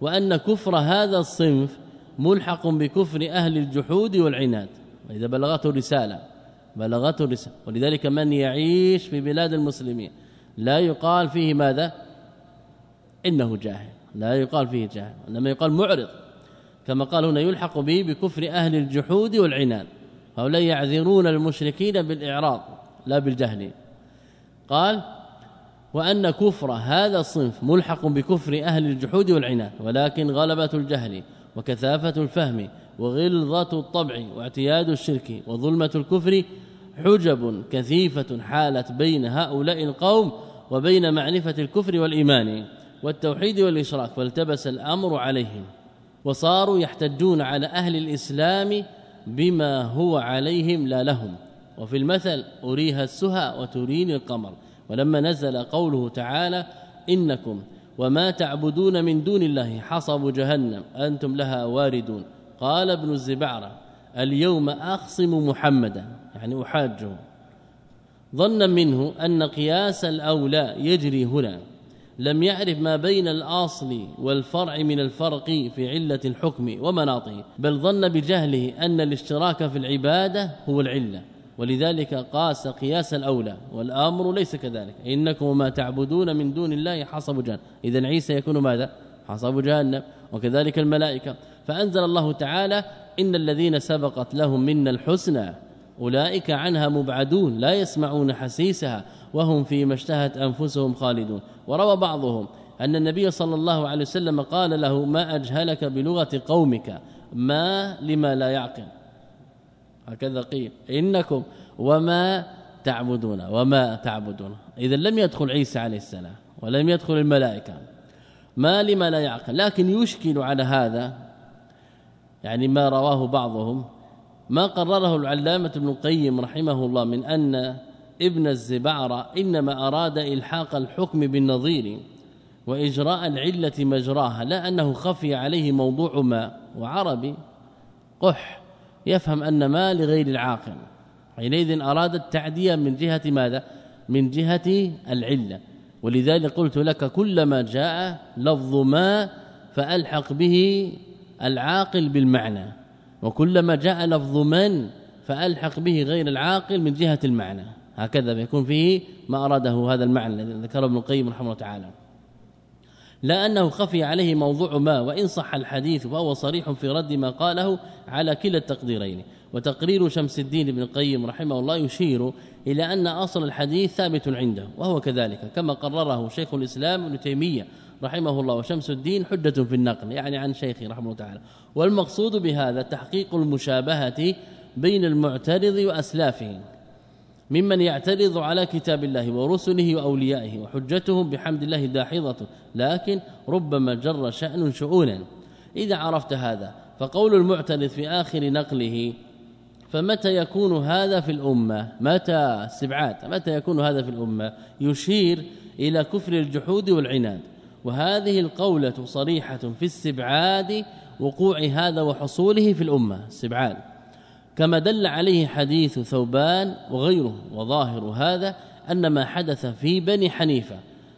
وأن كفر هذا الصنف ملحق بكفر أهل الجحود والعناد. وإذا بلغته رسالة بلغته رسالة ولذلك من يعيش في بلاد المسلمين لا يقال فيه ماذا؟ إنه جاهل. لا يقال فيه جاهل إنما يقال معرض. كما قال هنا يلحق به بكفر أهل الجحود والعناد هؤلاء يعذرون المشركين بالإعراض لا بالجهل. قال وأن كفر هذا الصنف ملحق بكفر أهل الجحود والعناد ولكن غلبة الجهل وكثافة الفهم وغلظة الطبع واعتياد الشرك وظلمة الكفر حجب كثيفة حالت بين هؤلاء القوم وبين معرفة الكفر والإيمان والتوحيد والإشراك فالتبس الأمر عليهم وصاروا يحتجون على أهل الإسلام بما هو عليهم لا لهم. وفي المثل أريها السهى وتريني القمر. ولما نزل قوله تعالى إنكم وما تعبدون من دون الله حصب جهنم أنتم لها واردون. قال ابن الزبعرة اليوم أخصم محمدا. يعني أحاجه. ظنا منه أن قياس الأولى يجري هنا. لم يعرف ما بين الأصل والفرع من الفرق في علة الحكم ومناطه بل ظن بجهله أن الاشتراك في العبادة هو العلة. ولذلك قاس قياس الأولى والأمر ليس كذلك. إنكم ما تعبدون من دون الله حصب جهنم. اذا عيسى يكون ماذا؟ حصب جهنم. وكذلك الملائكة. فأنزل الله تعالى إن الذين سبقت لهم منا الحسنى أولئك عنها مبعدون لا يسمعون حسيسها وهم فيما اشتهت أنفسهم خالدون. وروى بعضهم أن النبي صلى الله عليه وسلم قال له ما أجهلك بلغة قومك؟ ما لما لا يعقل. هكذا قيل. إنكم وما تعبدون وما تعبدون. اذا لم يدخل عيسى عليه السلام ولم يدخل الملائكة. ما لما لا يعقل. لكن يشكل على هذا يعني ما رواه بعضهم ما قرره العلامة ابن القيم رحمه الله من أن ابن الزبعرة إنما أراد إلحاق الحكم بالنظير وإجراء العلة مجراها لا أنه خفي عليه موضوع ما وعربي قح يفهم أن ما لغير العاقل حينئذ أراد التعدية من جهة ماذا؟ من جهة العلة ولذلك قلت لك كلما جاء لفظ ما فألحق به العاقل بالمعنى. وكلما جاء لفظ من فألحق به غير العاقل من جهة المعنى. هكذا بيكون فيه ما أراده هذا المعنى الذي ذكره ابن القيم رحمه الله تعالى. لا أنه خفي عليه موضوع ما وإن صح الحديث فهو صريح في رد ما قاله على كلا التقديرين. وتقرير شمس الدين ابن القيم رحمه الله يشير إلى أن أصل الحديث ثابت عنده. وهو كذلك كما قرره شيخ الإسلام ابن تيمية رحمه الله وشمس الدين حجة في النقل يعني عن شيخه رحمه الله تعالى. والمقصود بهذا تحقيق المشابهة بين المعترض وأسلافه ممن يعترض على كتاب الله ورسله وأوليائه وحجتهم بحمد الله داحضة. لكن ربما جر شأن شؤونا. إذا عرفت هذا فقول المعترض في آخر نقله فمتى يكون هذا في الأمة؟ متى؟ استبعاد متى يكون هذا في الأمة؟ يشير إلى كفر الجحود والعناد. وهذه القولة صريحة في استبعاد وقوع هذا وحصوله في الأمة استبعاد. كما دل عليه حديث ثوبان وغيره وظاهر هذا أن ما حدث في بني حنيفة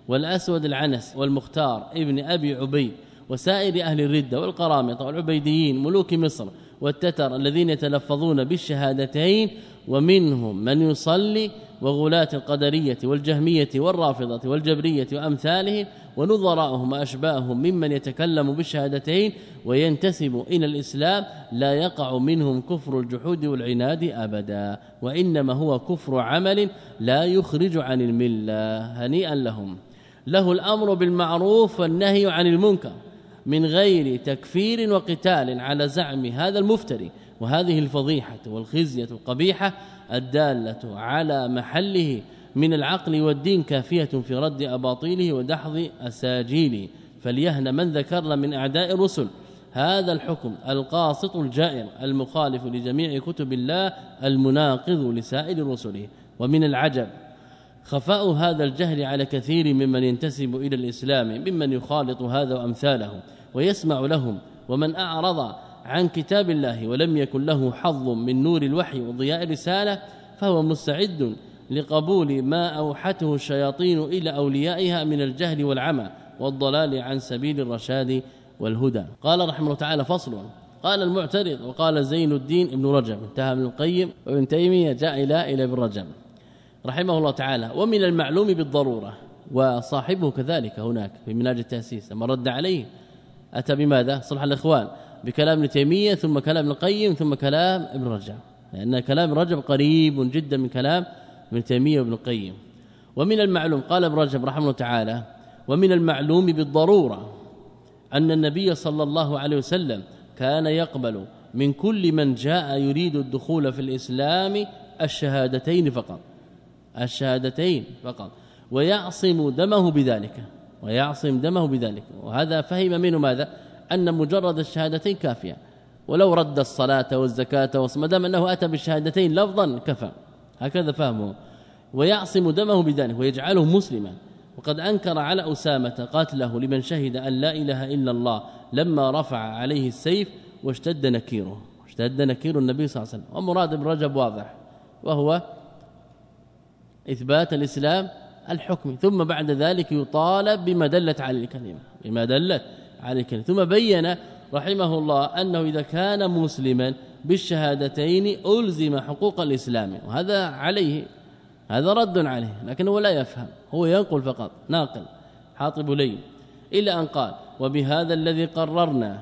والأسود العنس والمختار ابن أبي عبيد وسائر أهل الردة والقرامطة والعبيديين ملوك مصر والتتر الذين يتلفظون بالشهادتين ومنهم من يصلي وغلاة القدرية والجهمية والرافضة والجبرية وأمثالهم ونظراءهم وأشباههم ممن يتكلم بالشهادتين وينتسب إلى الإسلام لا يقع منهم كفر الجحود والعناد أبدا وإنما هو كفر عمل لا يخرج عن الملة هنيئا لهم. له الأمر بالمعروف والنهي عن المنكر من غير تكفير وقتال على زعم هذا المفتري وهذه الفضيحة والخزية القبيحة الدالة على محله من العقل والدين كافية في رد أباطيله ودحض أساجيله فليهن من ذكرنا من أعداء الرسل. هذا الحكم القاسط الجائر المخالف لجميع كتب الله المناقض لسائر رسله. ومن العجب خفاء هذا الجهل على كثير ممن ينتسب إلى الإسلام ممن يخالط هذا وأمثاله ويسمع لهم. ومن أعرض عن كتاب الله ولم يكن له حظ من نور الوحي وضياء الرسالة فهو مستعد لقبول ما أوحته الشياطين إلى أوليائها من الجهل والعمى والضلال عن سبيل الرشاد والهدى. قال رحمه الله تعالى فصل قال المعترض وقال زين الدين ابن رجب انتهى من القيم وابن تيمية جاء إلى إلى ابن رجب. رحمه الله تعالى ومن المعلوم بالضرورة وصاحبه كذلك هناك في منهاج التأسيس لما رد عليه أتى بماذا؟ صلح الإخوان بكلام ابن تيمية ثم كلام ابن القيم ثم كلام ابن رجب. لأن كلام رجب قريب جدا من كلام ابن تيمية وابن القيم. ومن المعلوم قال ابن رجب رحمه الله تعالى ومن المعلوم بالضرورة أن النبي صلى الله عليه وسلم كان يقبل من كل من جاء يريد الدخول في الإسلام الشهادتين فقط. الشهادتين فقط. ويعصم دمه بذلك. ويعصم دمه بذلك. وهذا فهم منه ماذا؟ أن مجرد الشهادتين كافية. ولو رد الصلاة والزكاة ما دام أنه أتى بالشهادتين لفظا كفى. هكذا فهمه. ويعصم دمه بذلك ويجعله مسلما. وقد أنكر على أسامة قتله لمن شهد أن لا إله إلا الله لما رفع عليه السيف واشتد نكيره. اشتد نكير النبي صلى الله عليه وسلم. ومراد ابن رجب واضح وهو إثبات الإسلام الحكم ثم بعد ذلك يطالب بما دلت على الكلمة بما دلت على الكلمة. ثم بين رحمه الله أنه إذا كان مسلما بالشهادتين ألزم حقوق الإسلام. وهذا عليه هذا رد عليه لكنه لا يفهم هو ينقل فقط ناقل. حاطب لي إلى أن قال وبهذا الذي قررنا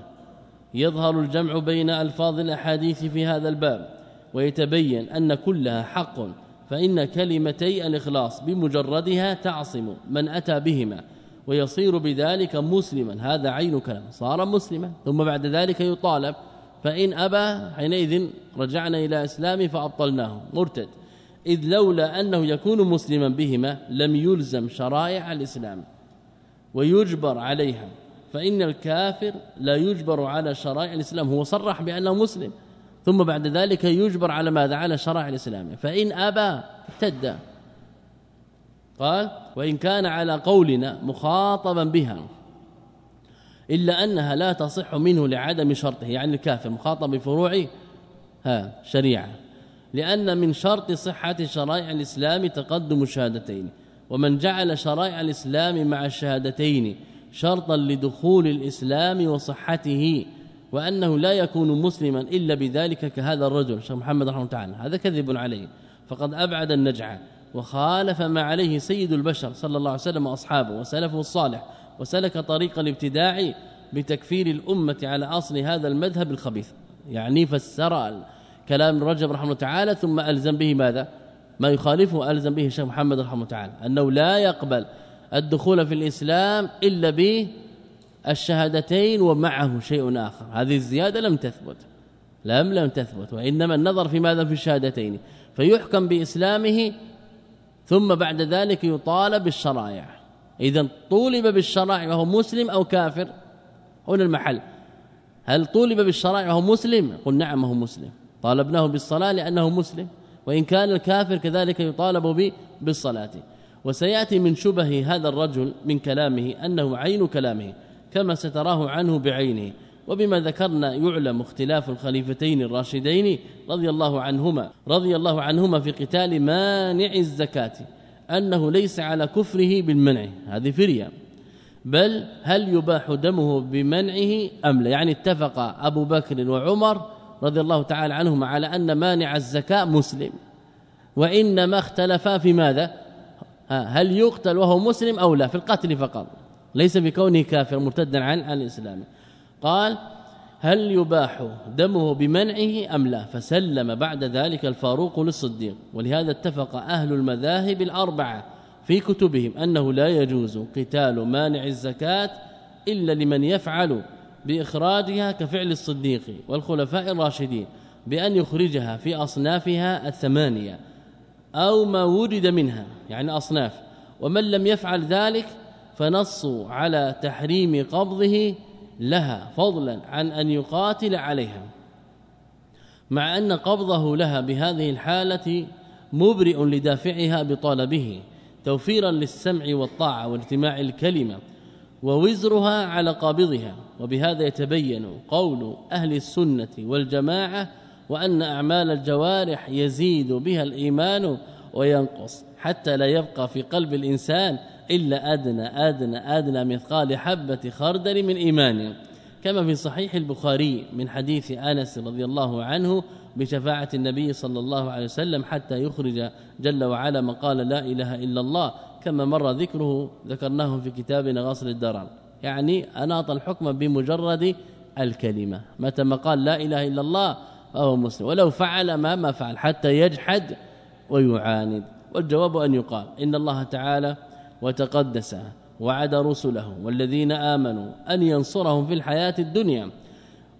يظهر الجمع بين ألفاظ الأحاديث في هذا الباب ويتبين أن كلها حق فإن كلمتي الإخلاص بمجردها تعصم من أتى بهما ويصير بذلك مسلما. هذا عين كلام صار مسلما ثم بعد ذلك يطالب فإن أبى حينئذ رجعنا إلى إسلام فأبطلناه. مرتد. إذ لولا أنه يكون مسلما بهما لم يلزم شرائع الإسلام ويجبر عليها. فإن الكافر لا يجبر على شرائع الإسلام. هو صرح بأنه مسلم. ثم بعد ذلك يجبر على ماذا؟ على شرائع الإسلام. فإن أبى ارتد قال وإن كان على قولنا مخاطبا بها. إلا أنها لا تصح منه لعدم شرطه يعني الكافر مخاطب بفروع ها شريعة. لأن من شرط صحة شرائع الإسلام تقدم الشهادتين ومن جعل شرائع الإسلام مع الشهادتين شرطا لدخول الإسلام وصحته وأنه لا يكون مسلما إلا بذلك كهذا الرجل شيخ محمد رحمه الله تعالى. هذا كذب عليه. فقد أبعد النجعة وخالف ما عليه سيد البشر صلى الله عليه وسلم وأصحابه وسلفه الصالح. وسلك طريق الابتداع بتكفير الأمة على أصل هذا المذهب الخبيث. يعني فسر كلام رجب رحمه الله تعالى ثم ألزم به ماذا؟ ما يخالفه ألزم به الشيخ محمد رحمه الله تعالى أنه لا يقبل الدخول في الإسلام إلا بالشهادتين ومعه شيء آخر. هذه الزيادة لم تثبت لم لم تثبت وإنما النظر في ماذا؟ في الشهادتين. فيحكم بإسلامه ثم بعد ذلك يطالب بالشرائع. إذا طولب بالشرائع وهو مسلم أو كافر. هنا المحل. هل طولب بالشرائع وهو مسلم؟ قل نعم هو مسلم. طالبناه بالصلاة لأنه مسلم. وإن كان الكافر كذلك يطالب بالصلاة. وسيأتي من شبه هذا الرجل من كلامه أنه عين كلامه كما ستراه عنه بعينه. وبما ذكرنا يعلم اختلاف الخليفتين الراشدين رضي الله عنهما رضي الله عنهما في قتال مانع الزكاة. أنه ليس على كفره بالمنع. هذه فرية. بل هل يباح دمه بمنعه أم لا؟ يعني اتفق أبو بكر وعمر رضي الله تعالى عنهما على أن مانع الزكاة مسلم. وإنما اختلفا في ماذا؟ هل يقتل وهو مسلم أو لا؟ في القتل فقط. ليس بكونه كافر مرتدا عن عن الإسلام. قال هل يباح دمه بمنعه أم لا؟ فسلم بعد ذلك الفاروق للصديق. ولهذا اتفق أهل المذاهب الأربعة في كتبهم أنه لا يجوز قتال مانع الزكاة إلا لمن يفعل بإخراجها كفعل الصديق والخلفاء الراشدين بأن يخرجها في أصنافها الثمانية أو ما وجد منها يعني أصناف. ومن لم يفعل ذلك فنصوا على تحريم قبضه لها فضلا عن أن يقاتل عليها مع أن قبضه لها بهذه الحالة مبرئ لدافعها بطلبه توفيرا للسمع والطاعة واجتماع الكلمة ووزرها على قابضها. وبهذا يتبين قول أهل السنة والجماعة وأن أعمال الجوارح يزيد بها الإيمان وينقص حتى لا يبقى في قلب الإنسان إلا أدنى أدنى أدنى مثقال حبة خردل من إيمان. كما في صحيح البخاري من حديث أنس رضي الله عنه بشفاعة النبي صلى الله عليه وسلم حتى يخرج جل وعلا من قال لا إله إلا الله كما مر ذكره ذكرناه في كتابنا غاصل الدرر. يعني أناط الحكم بمجرد الكلمة. متى ما قال لا إله إلا الله فهو مسلم. ولو فعل ما ما فعل حتى يجحد ويعاند. والجواب أن يقال إن الله تعالى وتقدس وعد رسله والذين آمنوا أن ينصرهم في الحياة الدنيا.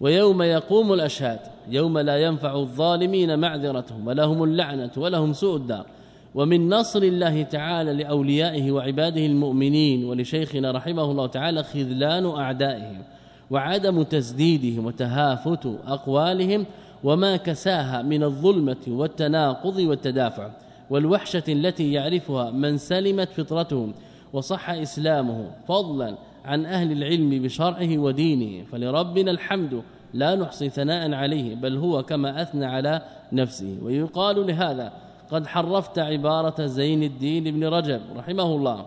ويوم يقوم الأشهاد يوم لا ينفع الظالمين معذرتهم ولهم اللعنة ولهم سوء الدار. ومن نصر الله تعالى لأوليائه وعباده المؤمنين ولشيخنا رحمه الله تعالى خذلان أعدائهم وعدم تسديدهم وتهافت أقوالهم وما كساها من الظلمة والتناقض والتدافع. والوحشة التي يعرفها من سلمت فطرتهم وصح إسلامه فضلا عن أهل العلم بشرعه ودينه فلربنا الحمد لا نحصي ثناء عليه بل هو كما أثنى على نفسه. ويقال لهذا قد حرفت عبارة زين الدين بن رجب رحمه الله.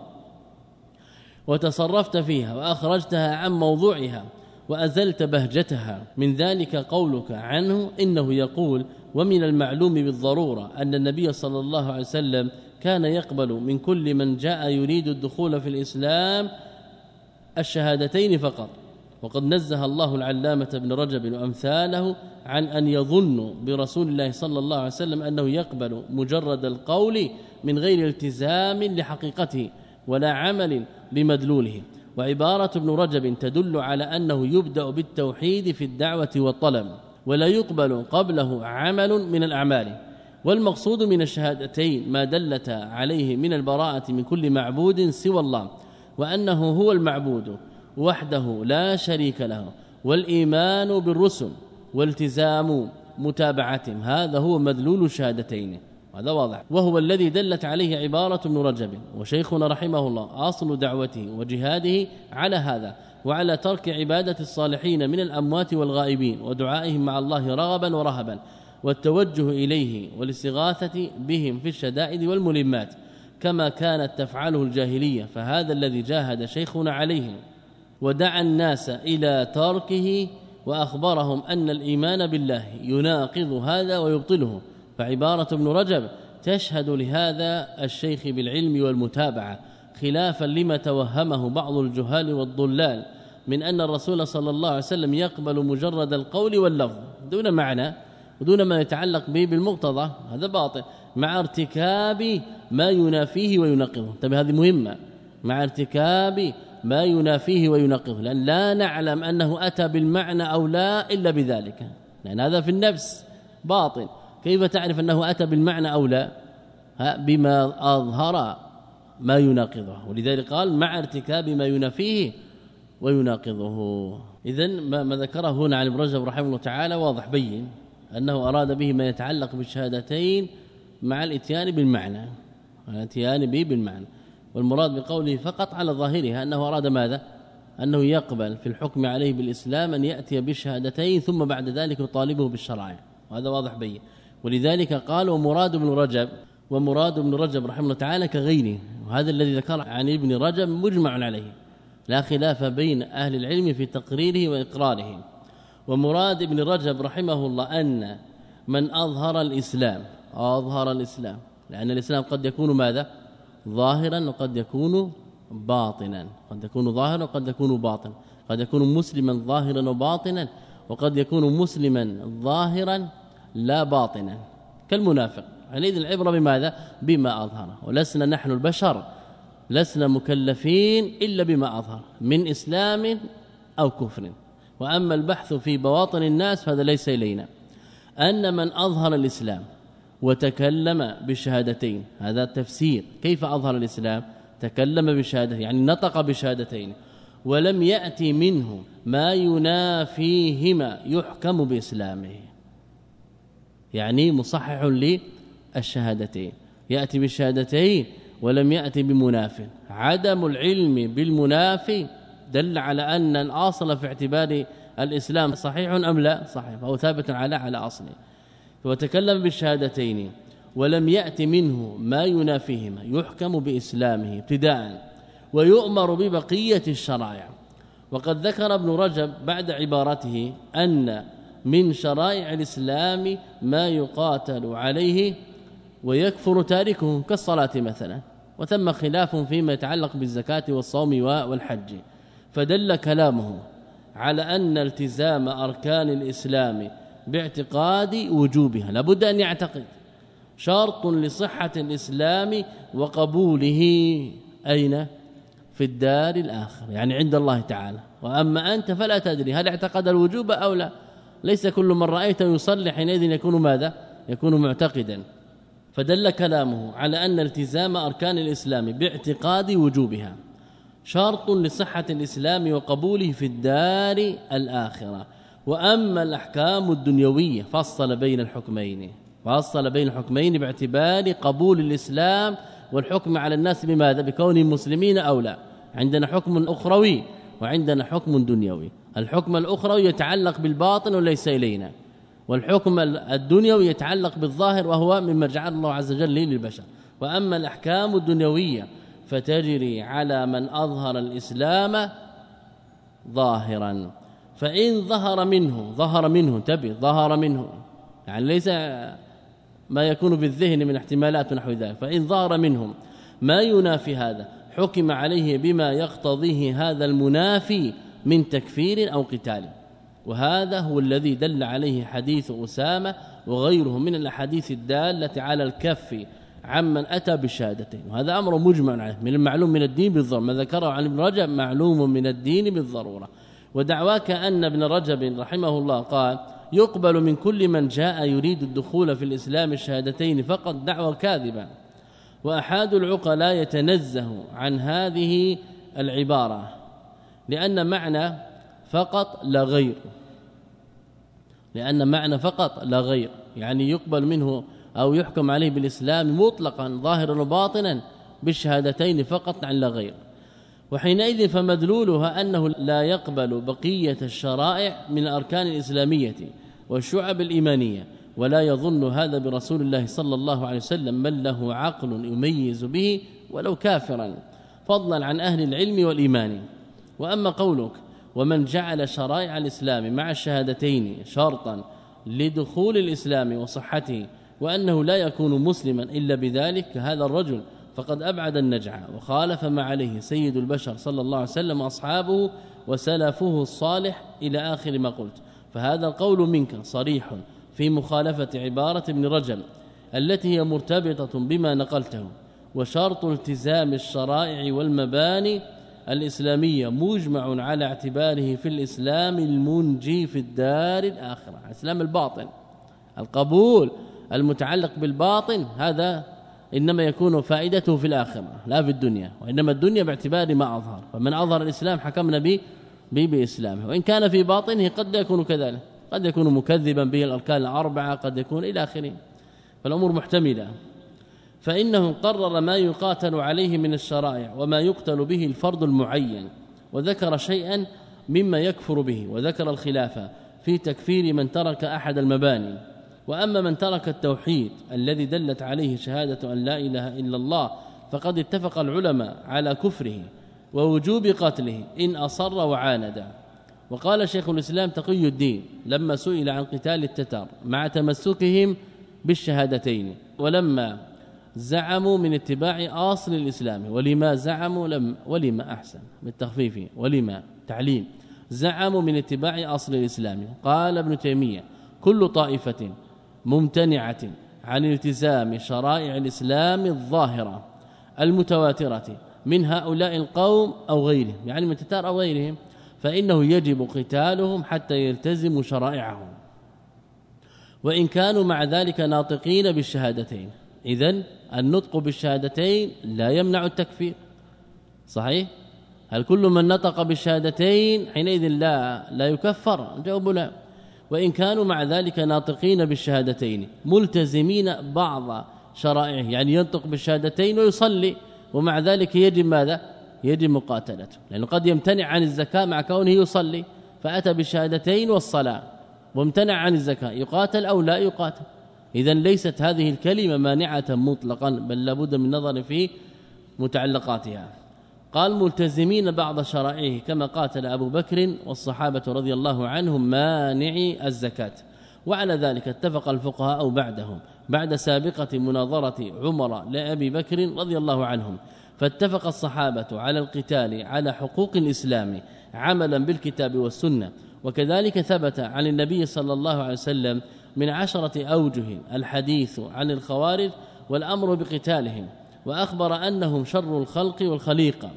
وتصرفت فيها وأخرجتها عن موضوعها وأزلت بهجتها من ذلك قولك عنه إنه يقول ومن المعلوم بالضرورة أن النبي صلى الله عليه وسلم كان يقبل من كل من جاء يريد الدخول في الإسلام الشهادتين فقط. وقد نزه الله العلامة ابن رجب وأمثاله عن أن يظنوا برسول الله صلى الله عليه وسلم أنه يقبل مجرد القول من غير التزام لحقيقته ولا عمل بمدلوله. وعبارة ابن رجب تدل على أنه يبدأ بالتوحيد في الدعوة والطلب. ولا يقبل قبله عمل من الأعمال. والمقصود من الشهادتين ما دلت عليه من البراءة من كل معبود سوى الله وأنه هو المعبود وحده لا شريك له والإيمان بالرسل والتزام متابعتهم. هذا هو مدلول الشهادتين. هذا واضح. وهو الذي دلت عليه عبارة ابن رجب وشيخنا رحمه الله أصل دعوته وجهاده على هذا. وعلى ترك عبادة الصالحين من الأموات والغائبين ودعائهم مع الله رغبا ورهبا والتوجه إليه والاستغاثة بهم في الشدائد والملمات كما كانت تفعله الجاهلية فهذا الذي جاهد شيخنا عليهم ودعا الناس إلى تركه وأخبرهم أن الإيمان بالله يناقض هذا ويبطله فعبارة ابن رجب تشهد لهذا الشيخ بالعلم والمتابعة. خلافا لما توهمه بعض الجهال والضلال من أن الرسول صلى الله عليه وسلم يقبل مجرد القول واللفظ. دون معنى ودون ما يتعلق به بالمقتضى. هذا باطل. مع ارتكاب ما ينافيه وينقضه. طيب هذه مهمة. مع ارتكاب ما ينافيه وينقضه. لأن لا نعلم أنه أتى بالمعنى أو لا إلا بذلك. لأن هذا في النفس باطل. كيف تعرف أنه أتى بالمعنى أو لا؟ بما أظهر ما يناقضه. ولذلك قال مع ارتكاب ما ينافيه ويناقضه. اذا ما ذكره هنا عن ابن رجب رحمه الله تعالى واضح بين أنه أراد به ما يتعلق بالشهادتين مع الإتيان بالمعنى الإتيان به بالمعنى. والمراد بقوله فقط على ظاهرها أنه أراد ماذا؟ أنه يقبل في الحكم عليه بالإسلام أن يأتي بالشهادتين ثم بعد ذلك يطالبه بالشرائع وهذا واضح بين. ولذلك قال ومراد ابن رجب ومراد ابن رجب رحمه الله تعالى كغيره وهذا الذي ذكر عن ابن رجب مجمع عليه لا خلاف بين أهل العلم في تقريره وإقراره. ومراد ابن رجب رحمه الله أن من أظهر الإسلام أظهر الإسلام لأن الإسلام قد يكون ماذا؟ ظاهرا وقد يكون باطنا قد يكون ظاهرا وقد يكون باطنا قد يكون مسلما ظاهرا وباطنا وقد يكون مسلما ظاهرا لا باطنا كالمنافق. حينئذ العبرة بماذا؟ بما أظهر. ولسنا نحن البشر لسنا مكلفين إلا بما أظهر من إسلام أو كفر. وأما البحث في بواطن الناس فهذا ليس إلينا. أن من أظهر الإسلام وتكلم بالشهادتين هذا تفسير. كيف أظهر الإسلام؟ تكلم بشهادتين يعني نطق بشهادتين. ولم يأتي منه ما ينافيهما يحكم بإسلامه. يعني مصحح للشهادتين يأتي بالشهادتين ولم يأتي بمناف. عدم العلم بالمنافي دل على أن الأصل في اعتبار الإسلام صحيح أم لا؟ صحيح فهو ثابت على على أصله. وتكلم بالشهادتين ولم يأتي منه ما ينافيهما يحكم بإسلامه ابتداء ويؤمر ببقية الشرائع. وقد ذكر ابن رجب بعد عبارته أن من شرائع الإسلام ما يقاتل عليه ويكفر تاركه كالصلاة مثلا وثم خلاف فيما يتعلق بالزكاة والصوم والحج. فدل كلامه على أن التزام أركان الإسلام باعتقاد وجوبها. لابد أن يعتقد. شرط لصحة الإسلام وقبوله. أين؟ في الدار الآخر يعني عند الله تعالى. وأما أنت فلا تدري هل اعتقد الوجوب أو لا. ليس كل من رأيته يصلي حينئذ يكون ماذا؟ يكون معتقدا. فدل كلامه على أن التزام أركان الإسلام باعتقاد وجوبها شرط لصحة الإسلام وقبوله في الدار الآخرة. وأما الأحكام الدنيوية فصل بين الحكمين فصل بين الحكمين باعتبار قبول الإسلام والحكم على الناس بماذا؟ بكونهم مسلمين أو لا. عندنا حكم أخروي وعندنا حكم دنيوي. الحكم الأخروي يتعلق بالباطن وليس إلينا. والحكم الدنيوي يتعلق بالظاهر وهو مما جعل الله عز وجل للبشر. وأما الأحكام الدنيوية فتجري على من أظهر الإسلام ظاهرا. فإن ظهر منه ظهر منه تبي ظهر منه. يعني ليس ما يكون بالذهن من احتمالات نحو ذلك. فإن ظهر منهم ما ينافي هذا؟ حكم عليه بما يقتضيه هذا المنافي من تكفير أو قتال. وهذا هو الذي دل عليه حديث أسامة وغيره من الأحاديث الدالة على الكف عمن أتى بالشهادتين وهذا أمر مجمع عليه من المعلوم من الدين بالضرورة. ما ذكره عن ابن رجب معلوم من الدين بالضرورة. ودعواك أن ابن رجب رحمه الله قال يقبل من كل من جاء يريد الدخول في الإسلام الشهادتين فقط دعوة كاذبة. وأحاد العقلاء يتنزه عن هذه العبارة لأن معنى فقط لا غير. لأن معنى فقط لا غير يعني يقبل منه أو يحكم عليه بالإسلام مطلقا ظاهرا وباطنا بالشهادتين فقط عن لا غير. وحينئذ فمدلولها أنه لا يقبل بقية الشرائع من الأركان الإسلامية والشعب الإيمانية ولا يظن هذا برسول الله صلى الله عليه وسلم من له عقل يميز به ولو كافرا فضلا عن أهل العلم والإيمان. وأما قولك ومن جعل شرائع الإسلام مع الشهادتين شرطا لدخول الإسلام وصحته وأنه لا يكون مسلما إلا بذلك هذا الرجل فقد أبعد النجع وخالف ما عليه سيد البشر صلى الله عليه وسلم وأصحابه وسلفه الصالح إلى آخر ما قلت. فهذا القول منك صريح في مخالفة عبارة ابن رجب التي هي مرتبطة بما نقلته وشرط التزام الشرائع والمباني الإسلامية مجمع على اعتباره في الإسلام المنجي في الدار الآخرة الإسلام الباطن القبول المتعلق بالباطن هذا إنما يكون فائدته في الآخرة لا في الدنيا وإنما الدنيا باعتبار ما أظهر فمن أظهر الإسلام حكمنا به به بإسلامه وإن كان في باطنه قد يكون كذلك قد يكون مكذبا به الأركان الأربعة قد يكون إلى آخره فالأمور محتملة. فإنه قرر ما يقاتل عليه من الشرائع وما يقتل به الفرد المعين وذكر شيئا مما يكفر به وذكر الخلافه في تكفير من ترك أحد المباني. وأما من ترك التوحيد الذي دلت عليه شهادة أن لا إله إلا الله فقد اتفق العلماء على كفره ووجوب قتله إن أصر وعاند. وقال شيخ الإسلام تقي الدين لما سئل عن قتال التتار مع تمسكهم بالشهادتين ولما زعموا من اتباع أصل الإسلام ولما زعموا لم ولما أحسن بالتخفيف ولما تعليم. زعموا من اتباع أصل الإسلام. قال ابن تيمية كل طائفة ممتنعة عن التزام شرائع الإسلام الظاهرة المتواترة من هؤلاء القوم أو غيرهم. يعني من تتار أو غيرهم فإنه يجب قتالهم حتى يلتزموا شرائعهم. وإن كانوا مع ذلك ناطقين بالشهادتين. إذن النطق بالشهادتين لا يمنع التكفير. صحيح؟ هل كل من نطق بالشهادتين حينئذ لا لا يكفر؟ جواب لا. وإن كانوا مع ذلك ناطقين بالشهادتين ملتزمين بعض شرائعه يعني ينطق بالشهادتين ويصلي ومع ذلك يجب ماذا؟ يجب مقاتلته. لأنه قد يمتنع عن الزكاة مع كونه يصلي فأتى بالشهادتين والصلاة وامتنع عن الزكاة يقاتل أو لا يقاتل. اذا ليست هذه الكلمة مانعة مطلقا بل لابد من نظر في متعلقاتها. قال ملتزمين بعض شرائعه كما قاتل أبو بكر والصحابة رضي الله عنهم مانعي الزكاة. وعلى ذلك اتفق الفقهاء بعدهم بعد سابقة مناظرة عمر لأبي بكر رضي الله عنهم. فاتفق الصحابة على القتال على حقوق الإسلام عملا بالكتاب والسنة. وكذلك ثبت عن النبي صلى الله عليه وسلم من عشرة أوجه الحديث عن الخوارج والأمر بقتالهم وأخبر أنهم شر الخلق والخليقة.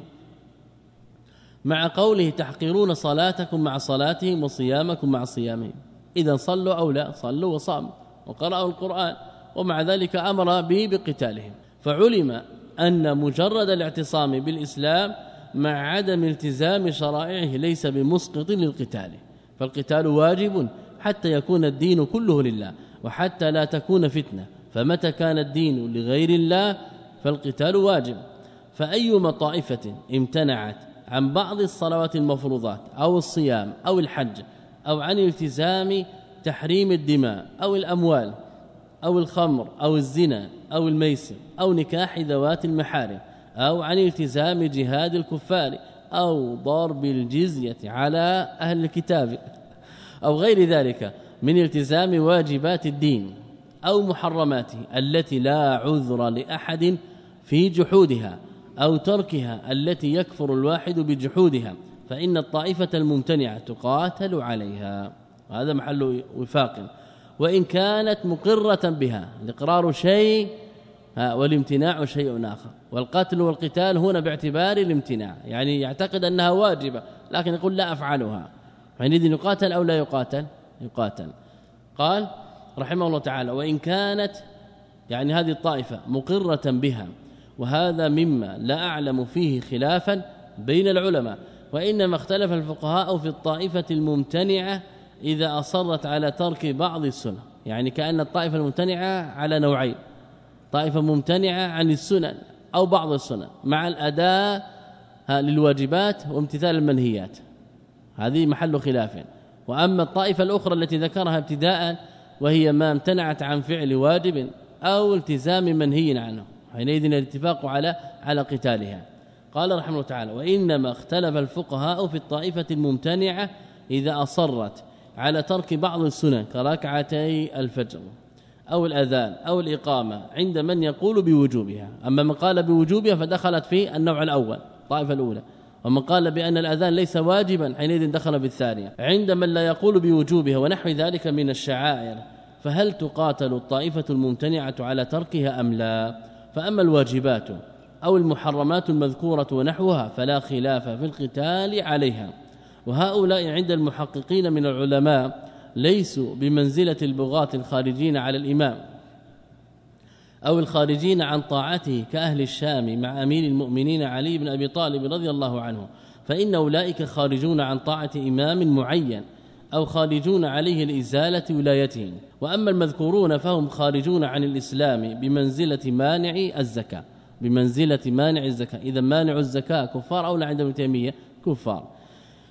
مع قوله تحقرون صلاتكم مع صلاتهم وصيامكم مع صيامهم. اذا صلوا أو لا صلوا وصاموا وقرأوا القرآن ومع ذلك أمر به بقتالهم. فعلم أن مجرد الاعتصام بالإسلام مع عدم التزام شرائعه ليس بمسقط للقتال فالقتال واجب حتى يكون الدين كله لله وحتى لا تكون فتنة. فمتى كان الدين لغير الله؟ فالقتال واجب. فايما طائفه امتنعت عن بعض الصلوات المفروضات أو الصيام أو الحج أو عن التزام تحريم الدماء أو الأموال أو الخمر أو الزنا أو الميسر أو نكاح ذوات المحارم أو عن التزام جهاد الكفار أو ضرب الجزية على أهل الكتاب. أو غير ذلك من التزام واجبات الدين أو محرماته التي لا عذر لأحد في جحودها أو تركها التي يكفر الواحد بجحودها فإن الطائفة الممتنعة تقاتل عليها. هذا محل وفاق. وإن كانت مقرة بها الإقرار شيء والامتناع شيء آخر. والقتل والقتال هنا باعتبار الامتناع يعني يعتقد أنها واجبة لكن يقول لا أفعلها. حينئذ يقاتل أو لا يقاتل؟ يقاتل. قال رحمه الله تعالى وإن كانت يعني هذه الطائفة مقرة بها وهذا مما لا أعلم فيه خلافا بين العلماء وإنما اختلف الفقهاء في الطائفة الممتنعة إذا أصرت على ترك بعض السنن. يعني كأن الطائفة الممتنعة على نوعين طائفة ممتنعة عن السنن أو بعض السنن مع الأداء للواجبات وامتثال المنهيات. هذه محل خلاف. وأما الطائفة الأخرى التي ذكرها ابتداء وهي ما امتنعت عن فعل واجب أو التزام منهي عنه حينئذ الاتفاق على على قتالها. قال رحمه الله تعالى وإنما اختلف الفقهاء في الطائفة الممتنعة إذا أصرت على ترك بعض السنن كركعتي الفجر أو الأذان أو الإقامة عند من يقول بوجوبها. أما من قال بوجوبها فدخلت في النوع الأول الطائفة الأولى. ومن قال بأن الأذان ليس واجبا حينئذ دخل بالثانية. عند من لا يقول بوجوبها ونحو ذلك من الشعائر فهل تقاتل الطائفة الممتنعة على تركها أم لا؟ فأما الواجبات أو المحرمات المذكورة ونحوها فلا خلاف في القتال عليها. وهؤلاء عند المحققين من العلماء ليسوا بمنزلة البغاة الخارجين على الإمام. أو الخارجين عن طاعته كأهل الشام مع أمير المؤمنين علي بن أبي طالب رضي الله عنه فإن أولئك خارجون عن طاعة إمام معين أو خارجون عليه لإزالة ولايتهم وأما المذكورون فهم خارجون عن الإسلام بمنزلة مانع الزكاة بمنزلة مانع الزكاة. إذا مانع الزكاة كفار أو عند ابن تيمية كفار.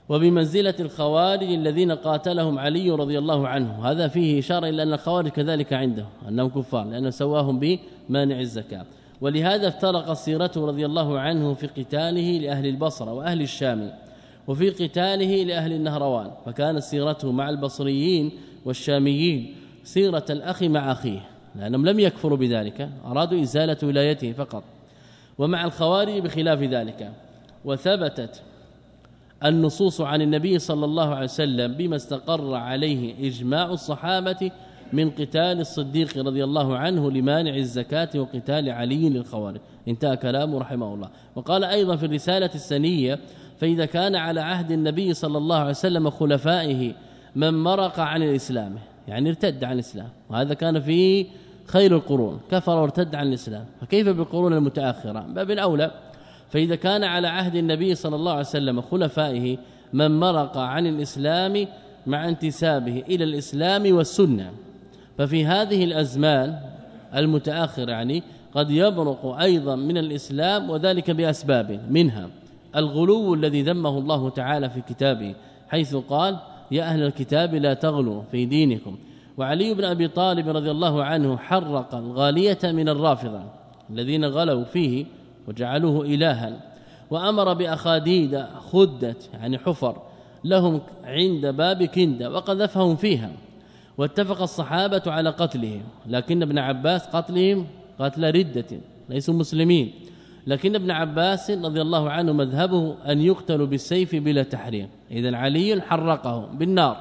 وبمنزلة الخوارج الذين قاتلهم علي رضي الله عنه. هذا فيه إشارة إلى أن الخوارج كذلك عنده أنهم كفار لأنه سواهم بمانع الزكاة. ولهذا افترق سيرته رضي الله عنه في قتاله لأهل البصرة وأهل الشام وفي قتاله لأهل النهروان. فكانت سيرته مع البصريين والشاميين سيرة الأخ مع أخيه لأنهم لم يكفروا بذلك أرادوا إزالة ولايته فقط. ومع الخوارج بخلاف ذلك وثبتت النصوص عن النبي صلى الله عليه وسلم بما استقر عليه إجماع الصحابة من قتال الصديق رضي الله عنه لمانع الزكاة وقتال علي للخوارج انتهى كلامه رحمه الله. وقال أيضا في الرسالة السنيه فإذا كان على عهد النبي صلى الله عليه وسلم خلفائه من مرق عن الإسلام يعني ارتد عن الإسلام وهذا كان في خير القرون كفر وارتد عن الإسلام. فكيف بالقرون المتأخرة؟ باب الأولى فإذا كان على عهد النبي صلى الله عليه وسلم خلفائه من مرق عن الإسلام مع انتسابه إلى الإسلام والسنة. ففي هذه الأزمان المتأخرة يعني قد يبرق أيضا من الإسلام وذلك بأسباب منها الغلو الذي ذمه الله تعالى في كتابه حيث قال يا أهل الكتاب لا تغلوا في دينكم وعلي بن أبي طالب رضي الله عنه حرق الغالية من الرافضة الذين غلوا فيه وجعلوه إلها وأمر بأخاديد خدت يعني حفر لهم عند باب كندة وقذفهم فيها. واتفق الصحابة على قتلهم لكن ابن عباس قتلهم قتل ردة ليسوا مسلمين. لكن ابن عباس رضي الله عنه مذهبه أن يقتلوا بالسيف بلا تحريم. إذا علي حرقهم بالنار.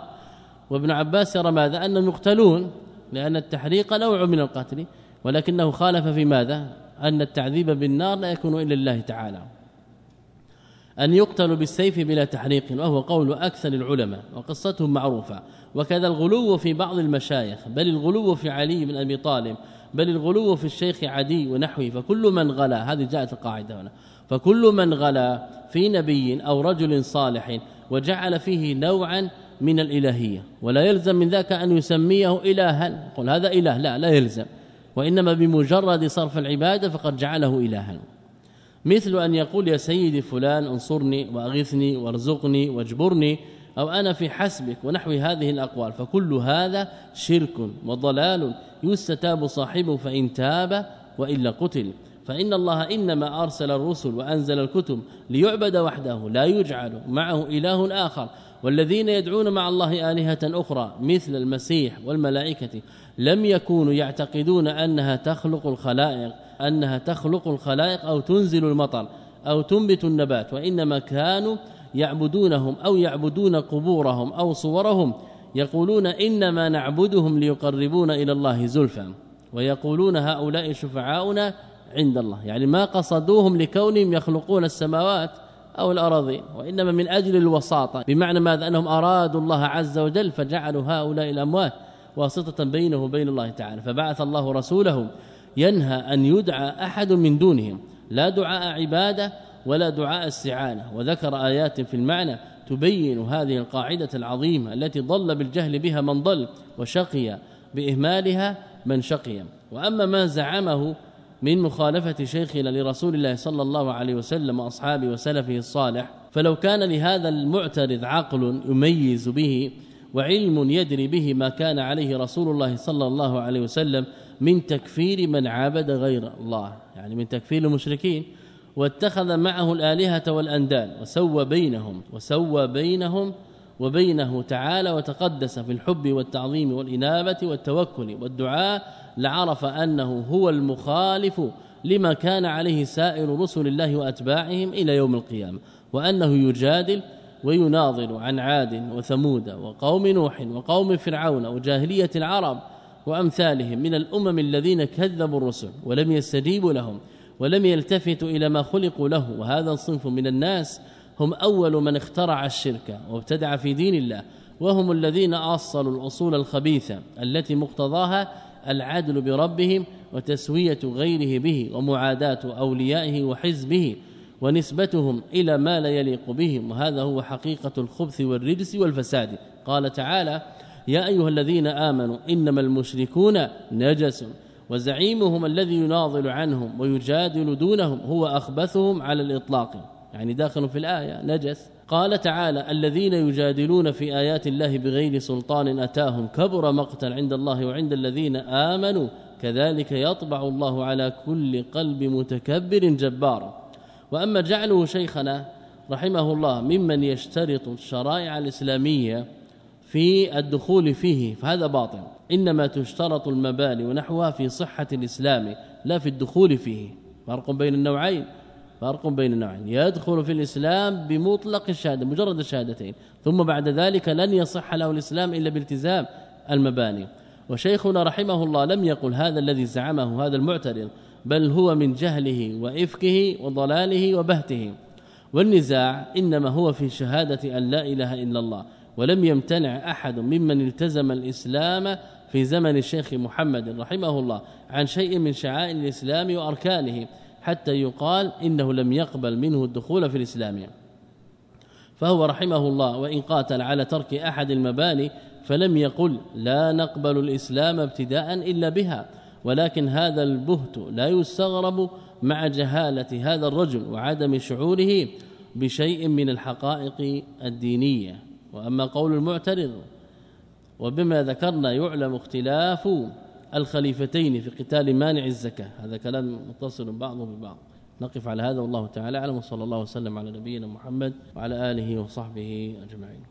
وابن عباس يرى ماذا؟ أنهم يقتلون لأن التحريق نوع من القتل ولكنه خالف في ماذا؟ أن التعذيب بالنار لا يكون إلا لله تعالى. أن يقتل بالسيف بلا تحريق وهو قول أكثر العلماء وقصتهم معروفة. وكذا الغلو في بعض المشايخ بل الغلو في علي بن أبي طالب بل الغلو في الشيخ عدي ونحوه. فكل من غلا هذه جاءت القاعدة هنا. فكل من غلا في نبي أو رجل صالح وجعل فيه نوعا من الإلهية. ولا يلزم من ذاك أن يسميه إلها. قل هذا إله لا لا يلزم. وإنما بمجرد صرف العبادة فقد جعله إلها. مثل أن يقول يا سيدي فلان انصرني وأغثني وارزقني واجبرني أو أنا في حسبك ونحو هذه الأقوال فكل هذا شرك وضلال يستتاب صاحبه فإن تاب وإلا قتل. فإن الله إنما أرسل الرسل وأنزل الكتب ليعبد وحده لا يجعل معه إله آخر. والذين يدعون مع الله آلهة أخرى مثل المسيح والملائكة لم يكونوا يعتقدون أنها تخلق الخلائق أنها تخلق الخلائق أو تنزل المطر أو تنبت النبات وإنما كانوا يعبدونهم أو يعبدون قبورهم أو صورهم يقولون إنما نعبدهم ليقربون إلى الله زلفى ويقولون هؤلاء شفعاؤنا عند الله يعني ما قصدوهم لكونهم يخلقون السماوات أو الأراضين وإنما من أجل الوساطة بمعنى ماذا؟ أنهم أرادوا الله عز وجل فجعلوا هؤلاء الأموات واسطة بينه وبين الله تعالى. فبعث الله رسوله ينهى أن يدعى أحد من دونهم. لا دعاء عبادة ولا دعاء استعانة. وذكر آيات في المعنى تبين هذه القاعدة العظيمة التي ضل بالجهل بها من ضل وشقي بإهمالها من شقي. وأما ما زعمه من مخالفة شيخنا لرسول الله صلى الله عليه وسلم وأصحابه وسلفه الصالح فلو كان لهذا المعترض عقل يميز به وعلم يدري به ما كان عليه رسول الله صلى الله عليه وسلم من تكفير من عابد غير الله. يعني من تكفير المشركين. واتخذ معه الآلهة والأنداد وسوى بينهم وسوى بينهم وبينه تعالى وتقدس في الحب والتعظيم والإنابة والتوكل والدعاء لعرف أنه هو المخالف لما كان عليه سائر رسل الله وأتباعهم إلى يوم القيامة وأنه يجادل ويناظر عن عاد وثمود وقوم نوح وقوم فرعون وجاهلية العرب وأمثالهم من الأمم الذين كذبوا الرسل ولم يستجيبوا لهم ولم يلتفتوا إلى ما خلقوا له. وهذا الصنف من الناس هم أول من اخترع الشرك وابتدع في دين الله وهم الذين أصلوا الأصول الخبيثة التي مقتضاها العدل بربهم وتسوية غيره به ومعاداة أوليائه وحزبه. ونسبتهم إلى ما لا يليق بهم وهذا هو حقيقة الخبث والرجس والفساد. قال تعالى يا أيها الذين آمنوا إنما المشركون نجس وزعيمهم الذي يناضل عنهم ويجادل دونهم هو أخبثهم على الإطلاق. يعني داخل في الآية نجس. قال تعالى الذين يجادلون في آيات الله بغير سلطان أتاهم كبر مقتا عند الله وعند الذين آمنوا كذلك يطبع الله على كل قلب متكبر جبار. وأما جعله شيخنا رحمه الله ممن يشترط الشرائع الإسلامية في الدخول فيه فهذا باطل. إنما تشترط المباني ونحوها في صحة الإسلام لا في الدخول فيه. فرق بين النوعين فرق بين النوعين. يدخل في الإسلام بمطلق الشهادة مجرد الشهادتين. ثم بعد ذلك لن يصح له الإسلام إلا بالتزام المباني. وشيخنا رحمه الله لم يقل هذا الذي زعمه هذا المعترض. بل هو من جهله وإفكه وضلاله وبهته. والنزاع إنما هو في شهادة أن لا إله إلا الله ولم يمتنع أحد ممن التزم الإسلام في زمن الشيخ محمد رحمه الله عن شيء من شعائر الإسلام وأركانه حتى يقال إنه لم يقبل منه الدخول في الإسلام. فهو رحمه الله وإن قاتل على ترك أحد المباني فلم يقل لا نقبل الإسلام ابتداء إلا بها ولكن هذا البهت لا يستغرب مع جهالة هذا الرجل وعدم شعوره بشيء من الحقائق الدينية. وأما قول المعترض وبما ذكرنا يعلم اختلاف الخليفتين في قتال مانع الزكاة. هذا كلام متصل بعضه ببعض. نقف على هذا والله تعالى أعلم. وصلى الله وسلم على نبينا محمد وعلى آله وصحبه أجمعين.